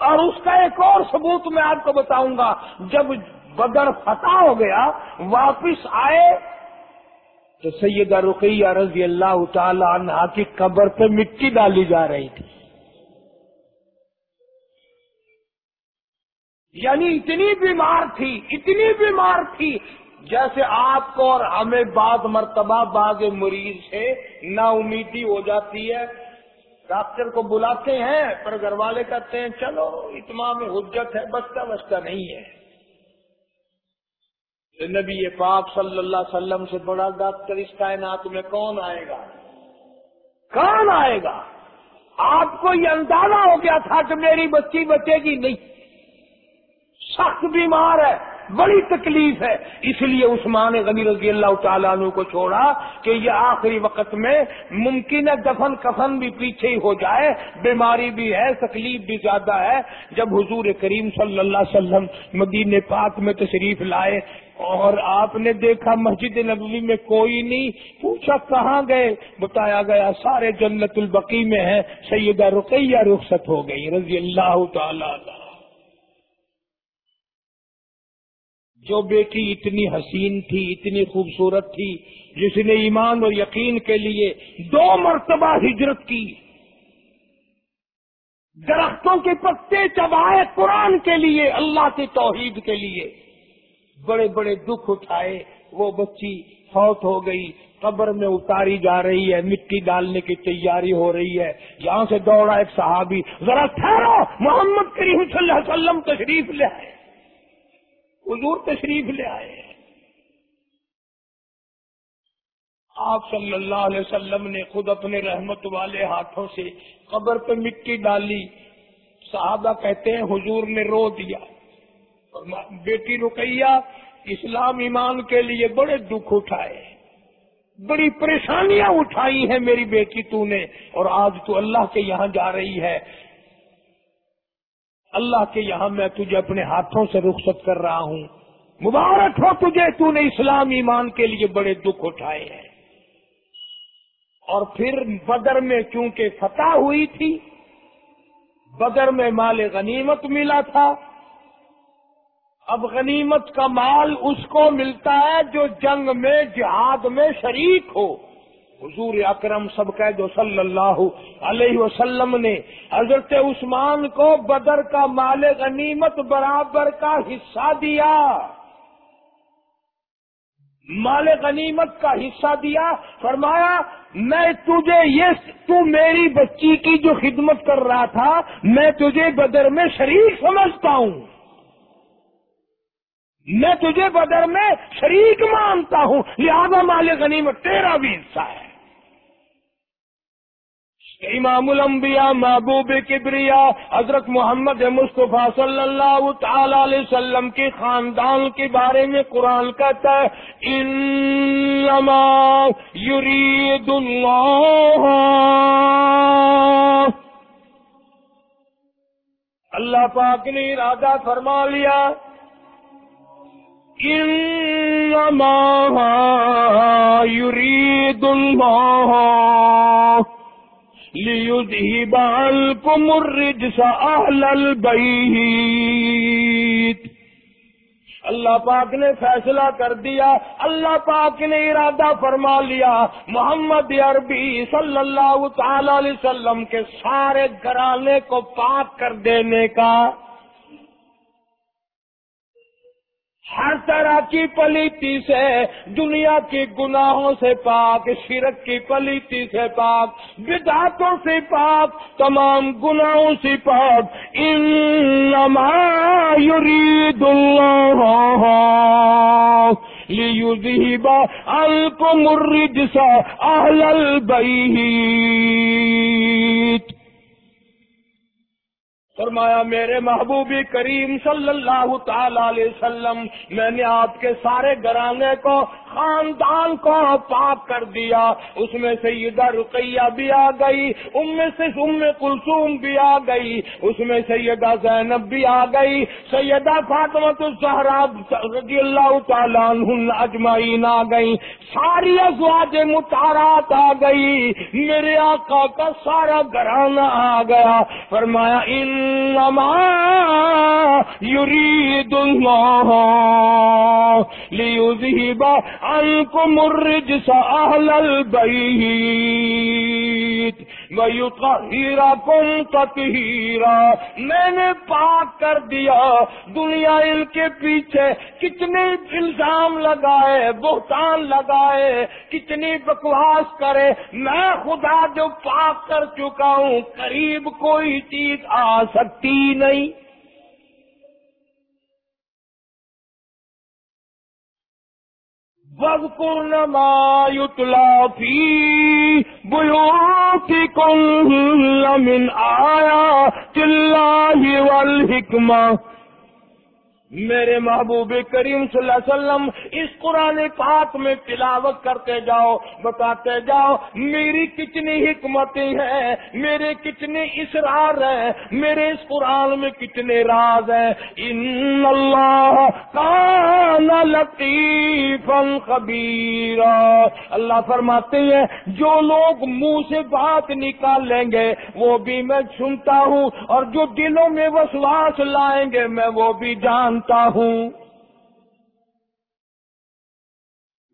اور اس کا ایک اور ثبوت میں آپ کو بتاؤں گا، جب بدر فتح ہو گیا، واپس آئے تو سیدہ رقیہ رضی اللہ تعالی عنہ کی قبر پہ مٹی ڈالی جا رہی تھی۔ یعنی اتنی بیمار تھی، اتنی بیمار تھی، جیسے آپ کو اور ہمیں بعض مرتبہ بعض مریض سے نا امیدی ہو جاتی ہے۔ ڈاکٹر کو بلاتے ہیں، پر گھر والے کہتے ہیں، چلو، اتمام حجت ہے بچتا بچتا نہیں ہے۔ نبی پاک صلی اللہ علیہ وسلم سے بڑا ڈاکٹر، اس کائنات میں کون آئے گا؟ کون آئے گا؟ آپ کو یہ اندازہ ہو گیا تھا کہ میری بچی بچے گی نہیں۔ سخت بیمار ہے۔ بڑی تکلیف ہے۔ اس لیے عثمان غنی رضی اللہ تعالیٰ عنہ کو چھوڑا کہ یہ آخری وقت میں ممکن ہے دفن کفن بھی پیچھے ہی ہو جائے، بیماری بھی ہے، تکلیف بھی زیادہ ہے۔ جب حضور کریم صلی اللہ علیہ وسلم مدین پاک میں تشریف لائے اور آپ نے دیکھا مسجد نبوی میں کوئی نہیں، پوچھا کہاں گئے؟ بتایا گیا سارے جنت البقی میں ہے سیدہ رقیہ رخصت ہو گئی، رضی اللہ تعالی جو بیٹی اتنی حسین تھی، اتنی خوبصورت تھی، جس نے ایمان اور یقین کے لیے دو مرتبہ ہجرت کی۔ درختوں کے پتے چبائے قرآن کے لیے، اللہ کی توحید کے لیے، بڑے بڑے دکھ اٹھائے، وہ بچی فوت ہو گئی، قبر میں اتاری جا رہی ہے، مٹی ڈالنے کی تیاری ہو رہی ہے۔ یہاں سے دوڑا ایک صحابی، ذرا ٹھہرو، محمد کریم صلی اللہ علیہ وسلم تشریف لے آئے۔ حضور تشریف لے آئے آپ صلی اللہ علیہ وسلم نے خود اپنے رحمت والے ہاتھوں سے قبر پہ مٹی ڈالی۔ صحابہ کہتے ہیں، حضور نے رو دیا۔ اور بیٹی رکیا اسلام ایمان کے لیے بڑے دکھ اٹھائے۔ بڑی پریشانیاں اٹھائی ہیں میری بیٹی تو نے، اور آج تو اللہ کے یہاں جا رہی ہے۔ اللہ کے یہاں میں تجھے اپنے ہاتھوں سے رخصت کر رہا ہوں۔ مبارک ہو تجھے، تو نے اسلام ایمان کے لیے بڑے دکھ اٹھائے ہیں۔ اور پھر بدر میں چونکہ فتح ہوئی تھی، بدر میں مال غنیمت ملا تھا۔ اب غنیمت کا مال اس کو ملتا ہے جو جنگ میں، جہاد میں شریک ہو۔ حضور اکرم سب کہہ دو صلی اللہ علیہ وسلم نے، حضرت عثمان کو بدر کا مال غنیمت برابر کا حصہ دیا۔ مال غنیمت کا حصہ دیا۔ فرمایا، میں تجھے یہ، تو میری بچی کی جو خدمت کر رہا تھا، میں تجھے بدر میں شریک سمجھتا ہوں۔ میں تجھے بدر میں شریک مانتا ہوں۔ لہذا مال غنیمت تیرا بھی حصہ ہے۔ امام الانبیاء محبوب کبریا حضرت محمد مصطفیٰ صلی اللہ تعالی علیہ وسلم کے خاندان کے بارے میں قرآن کہتا ہے، انما یرید اللہ اللہ پاک نے ارادہ فرما لیا، انما يريد الله ليذهب عنكم الرجس أهل اللہ پاک نے فیصلہ کر دیا، اللہ پاک نے ارادہ فرما لیا۔ محمد عربی صلی اللہ تعالی علیہ وسلم کے سارے گرانے کو پاک کر دینے کا۔ ہر طرح کی پلیتی سے، دنیا کے گناہوں سے پاک، شرک کی پلیتی سے پاک، بدعتوں سے پاک، تمام گناہوں سے پاک۔ انما يريد الله ليذهب عنكم الرجس اهل البيت فرمایا، میرے محبوبی کریم صلی اللہ تعالی علیہ وسلم، میں نے آپ کے سارے گرانے کو خاندان کو پاک کر دیا۔ اس میں سیدہ رقیہ بھی آ گئی ان میں سے ام کلثوم بھی آ گئی۔ اس میں سیدہ زینب بھی آ گئی۔ سیدہ فاطمت الزہرا رضی اللہ تعالیٰ اجمعین آ گئی ساری ازواج متارات آ گئی۔ میرے آقا کا سارا گھرانہ آ گیا۔ فرمایا، انما يريد الله ليذهب عنكم الرجس أهل البيت ويطهركم تطهيرا میں نے پاک کر دیا دنیا ان کے پیچھے کتنے الزام لگائے، بہتان لگائے، کتنی بکواس کرے۔ میں خدا جو پاک کر چکا ہوں، قریب کوئی چیز آ سکتی نہیں۔ ما يتلى في بيوتكم من آيات الله والحكمة. میرے محبوب کریم صلی اللہ علیہ وسلم، اس قرآن پاک میں تلاوت کرتے جاؤ، بتاتے جاؤ، میری کتنی حکمتیں ہیں، میرے کتنے اسرار ہیں، میرے اس قرآن میں کتنے راز ہیں۔ ان اللہ کان لطیف خبیر اللہ فرماتے ہیں، جو لوگ منہ سے بات نکال لیں گے، وہ بھی میں سنتا ہوں، اور جو دلوں میں وسواس لائیں گے، میں وہ بھی جانتا ہوں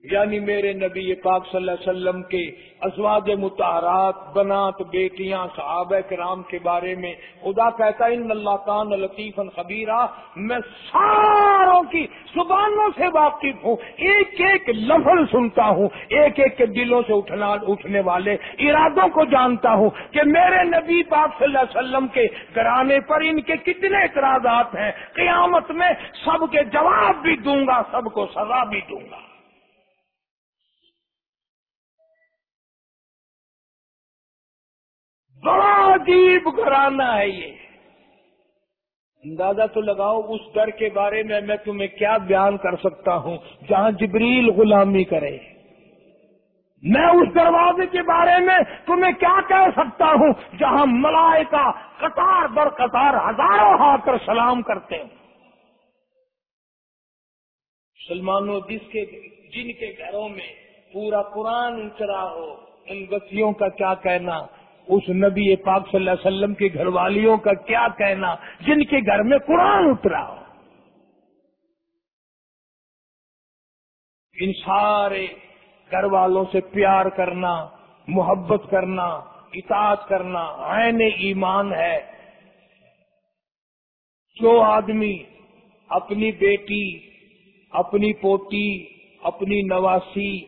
یعنی میرے نبی پاک صلی اللہ علیہ وسلم کے ازواج متحرات بنات، بیٹیاں، صحابہ کرام کے بارے میں خدا کہتا ہے، ان اللہ کان لطیف خبیرہ. میں ساروں کی زبانوں سے واقف ہوں، ایک ایک لفظ سنتا ہوں، ایک ایک کے دلوں سے اٹھنا، اٹھنے والے ارادوں کو جانتا ہوں کہ میرے نبی پاک صلی اللہ علیہ وسلم کے گرانے پر ان کے کتنے اعتراضات ہیں، قیامت میں سب کے جواب بھی دوں گا، سب کو سزا بھی دوں گا۔ بڑا عجیب گھرانہ ہے یہ۔ اندازہ تو لگاؤ اس ڈر کے بارے میں میں تمہیں کیا بیان کر سکتا ہوں، جہاں جبریل غلامی کرے۔ میں اس دروازے کے بارے میں تمہیں کیا کہہ سکتا ہوں، جہاں ملائکہ قطار بر قطار ہزاروں ہاتھ کر سلام کرتے ہیں سلمانوں، جس کے، جن کے گھروں میں پورا قرآن اترا ہو، ان بچیوں کا کیا کہنا؟ اس نبی پاک صلی اللہ علیہ وسلم کی گھر والیوں کا کیا کہنا جن کے گھر میں قرآن اترا ہو؟ ان سارے گھر والوں سے پیار کرنا، محبت کرنا، اطاعت کرنا عین ایمان ہے۔ جو آدمی اپنی بیٹی، اپنی پوتی، اپنی نواسی،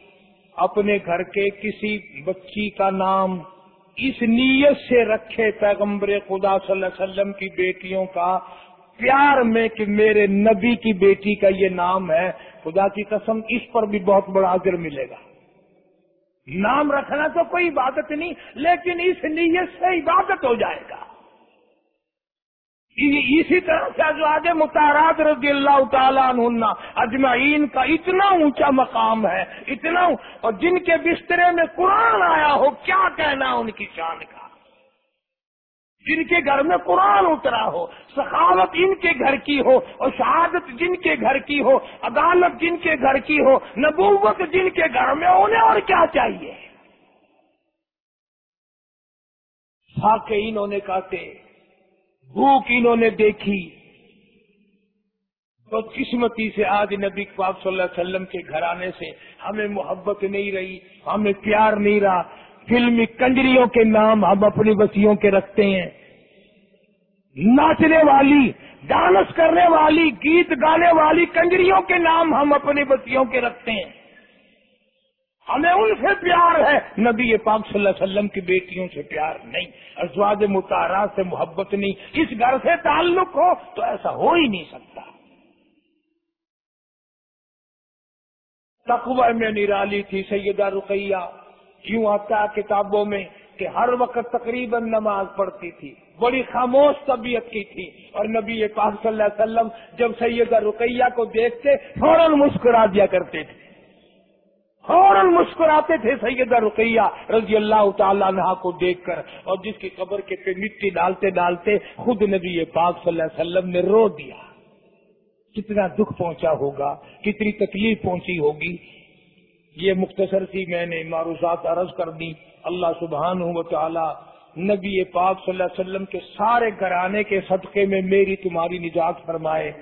اپنے گھر کے کسی بچی کا نام اس نیت سے رکھے پیغمبر خدا صلی اللہ علیہ وسلم کی بیٹیوں کا، پیار میں کہ میرے نبی کی بیٹی کا یہ نام ہے۔ خدا کی قسم، اس پر بھی بہت بڑا اجر ملے گا۔ نام رکھنا تو کوئی عبادت نہیں، لیکن اس نیت سے عبادت ہو جائے گا۔ اسی طرح سے ازواج متارات رضی اللہ تعالیٰ عنہ اجمعین کا اتنا اونچا مقام ہے، اتنا اور جن کے بسترے میں قرآن آیا ہو، کیا کہنا ان کی شان کا؟ جن کے گھر میں قرآن اترا ہو، سخاوت ان کے گھر کی ہو، اور شہادت جن کے گھر کی ہو، عدالت جن کے گھر کی ہو، نبوت جن کے گھر میں، انہیں اور کیا چاہیے؟ ساکے انہوں نے کہتے بھوک انہوں نے دیکھی۔ تو قسمتی سے آج نبی پاک صلی اللہ علیہ وسلم کے گھرانے سے ہمیں محبت نہیں رہی، ہمیں پیار نہیں رہا۔ فلمی کنجریوں کے نام ہم اپنی بسیوں کے رکھتے ہیں۔ ناچنے والی، ڈانس کرنے والی، گیت گانے والی کنجریوں کے نام ہم اپنی بسیوں کے رکھتے ہیں۔ ہمیں ان سے پیار ہے۔ نبی پاک صلی اللہ علیہ وسلم کی بیٹیوں سے پیار نہیں، ازواج متارا سے محبت نہیں۔ اس گھر سے تعلق ہو تو ایسا ہو ہی نہیں سکتا۔ تقوی میں نرالی تھی سیدہ رقیہ۔ کیوں آتا کتابوں میں کہ ہر وقت تقریباً نماز پڑھتی تھی، بڑی خاموش طبیعت کی تھی۔ اور نبی پاک صلی اللہ علیہ وسلم جب سیدہ رقیہ کو دیکھتے، فوراً مسکرا دیا کرتے تھے۔ فوراً مسکراتے تھے سیدہ رقیہ رضی اللہ تعالیٰ عنہ کو دیکھ کر اور جس کی قبر کے پہ مٹی ڈالتے ڈالتے خود نبی پاک صلی اللہ علیہ وسلم نے رو دیا۔ کتنا دکھ پہنچا ہوگا، کتنی تکلیف پہنچی ہوگی۔ یہ مختصر سی میں نے معروضات عرض کر دی۔ اللہ سبحان و تعالی نبی پاک صلی اللہ علیہ وسلم کے سارے گھرانے کے صدقے میں میری تمہاری نجات فرمائے۔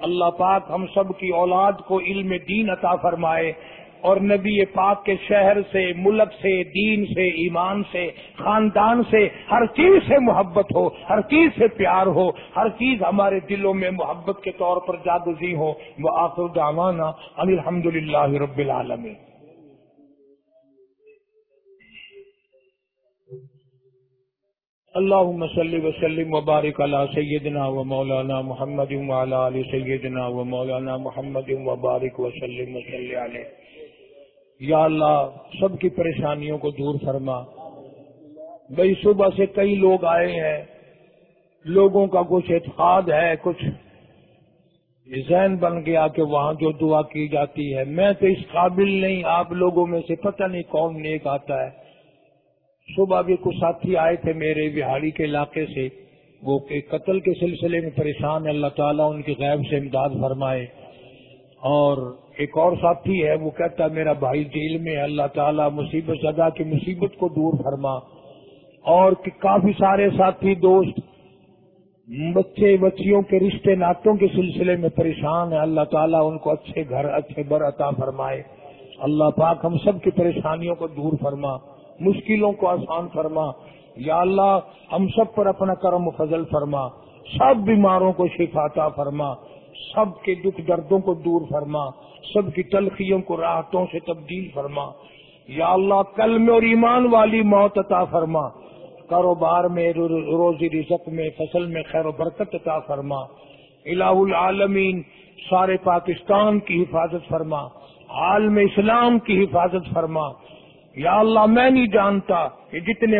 اللہ پاک ہم سب کی اولاد کو علم دین عطا فرمائے۔ اور نبی پاک کے شہر سے، ملک سے، دین سے، ایمان سے، خاندان سے، ہر چیز سے محبت ہو، ہر چیز سے پیار ہو، ہر چیز ہمارے دلوں میں محبت کے طور پر جاگزی ہو۔ وہ آخر دعوانا الحمد للہ رب العالمین۔ اللهم صل وسلم وبارك على سيدنا ومولانا محمد وعلى ال سيدنا ومولانا محمد وبارك وسلم وسلم عليه یا اللہ، سب کی پریشانیوں کو دور فرما۔ بھائی صبح سے کئی لوگ آئے ہیں۔ لوگوں کا کچھ اعتقاد ہے، کچھ ذہن بن گیا کہ وہاں جو دعا کی جاتی ہے۔ میں تو اس قابل نہیں، آپ لوگوں میں سے پتہ نہیں کون نیک آتا ہے۔ صبح بھی کچھ ساتھی آئے تھے میرے بہاری کے علاقے سے۔ وہ قتل کے سلسلے میں پریشان ہے اللہ تعالیٰ ان کی غیب سے امداد فرمائے۔ اور ایک اور ساتھی ہے، وہ کہتا ہے، میرا بھائی جیل میں اللہ تعالیٰ مصیبت سزا کی مصیبت کو دور فرما۔ اور کافی سارے ساتھی، دوست، بچے، بچیوں کے رشتے ناتوں کے سلسلے میں پریشان ہے اللہ تعالیٰ ان کو اچھے گھر، اچھے بر عطا فرمائے۔ اللہ پاک ہم سب کی پریشانیوں کو دور فرما، مشکلوں کو آسان فرما۔ یا اللہ، ہم سب پر اپنا کرم و فضل فرما۔ سب بیماروں کو شفاتا فرما۔ سب کے دکھ دردوں کو دور فرما، سب کی تلخیوں کو راحتوں سے تبدیل فرما۔ یا اللہ کل میں اور ایمان والی موت عطا فرما۔ کاروبار میں روزی رزق میں، فصل میں خیر و برکت عطا فرما۔ الہ العالمین، سارے پاکستان کی حفاظت فرما۔ عالم اسلام کی حفاظت فرما۔ یا اللہ، میں نہیں جانتا کہ جتنے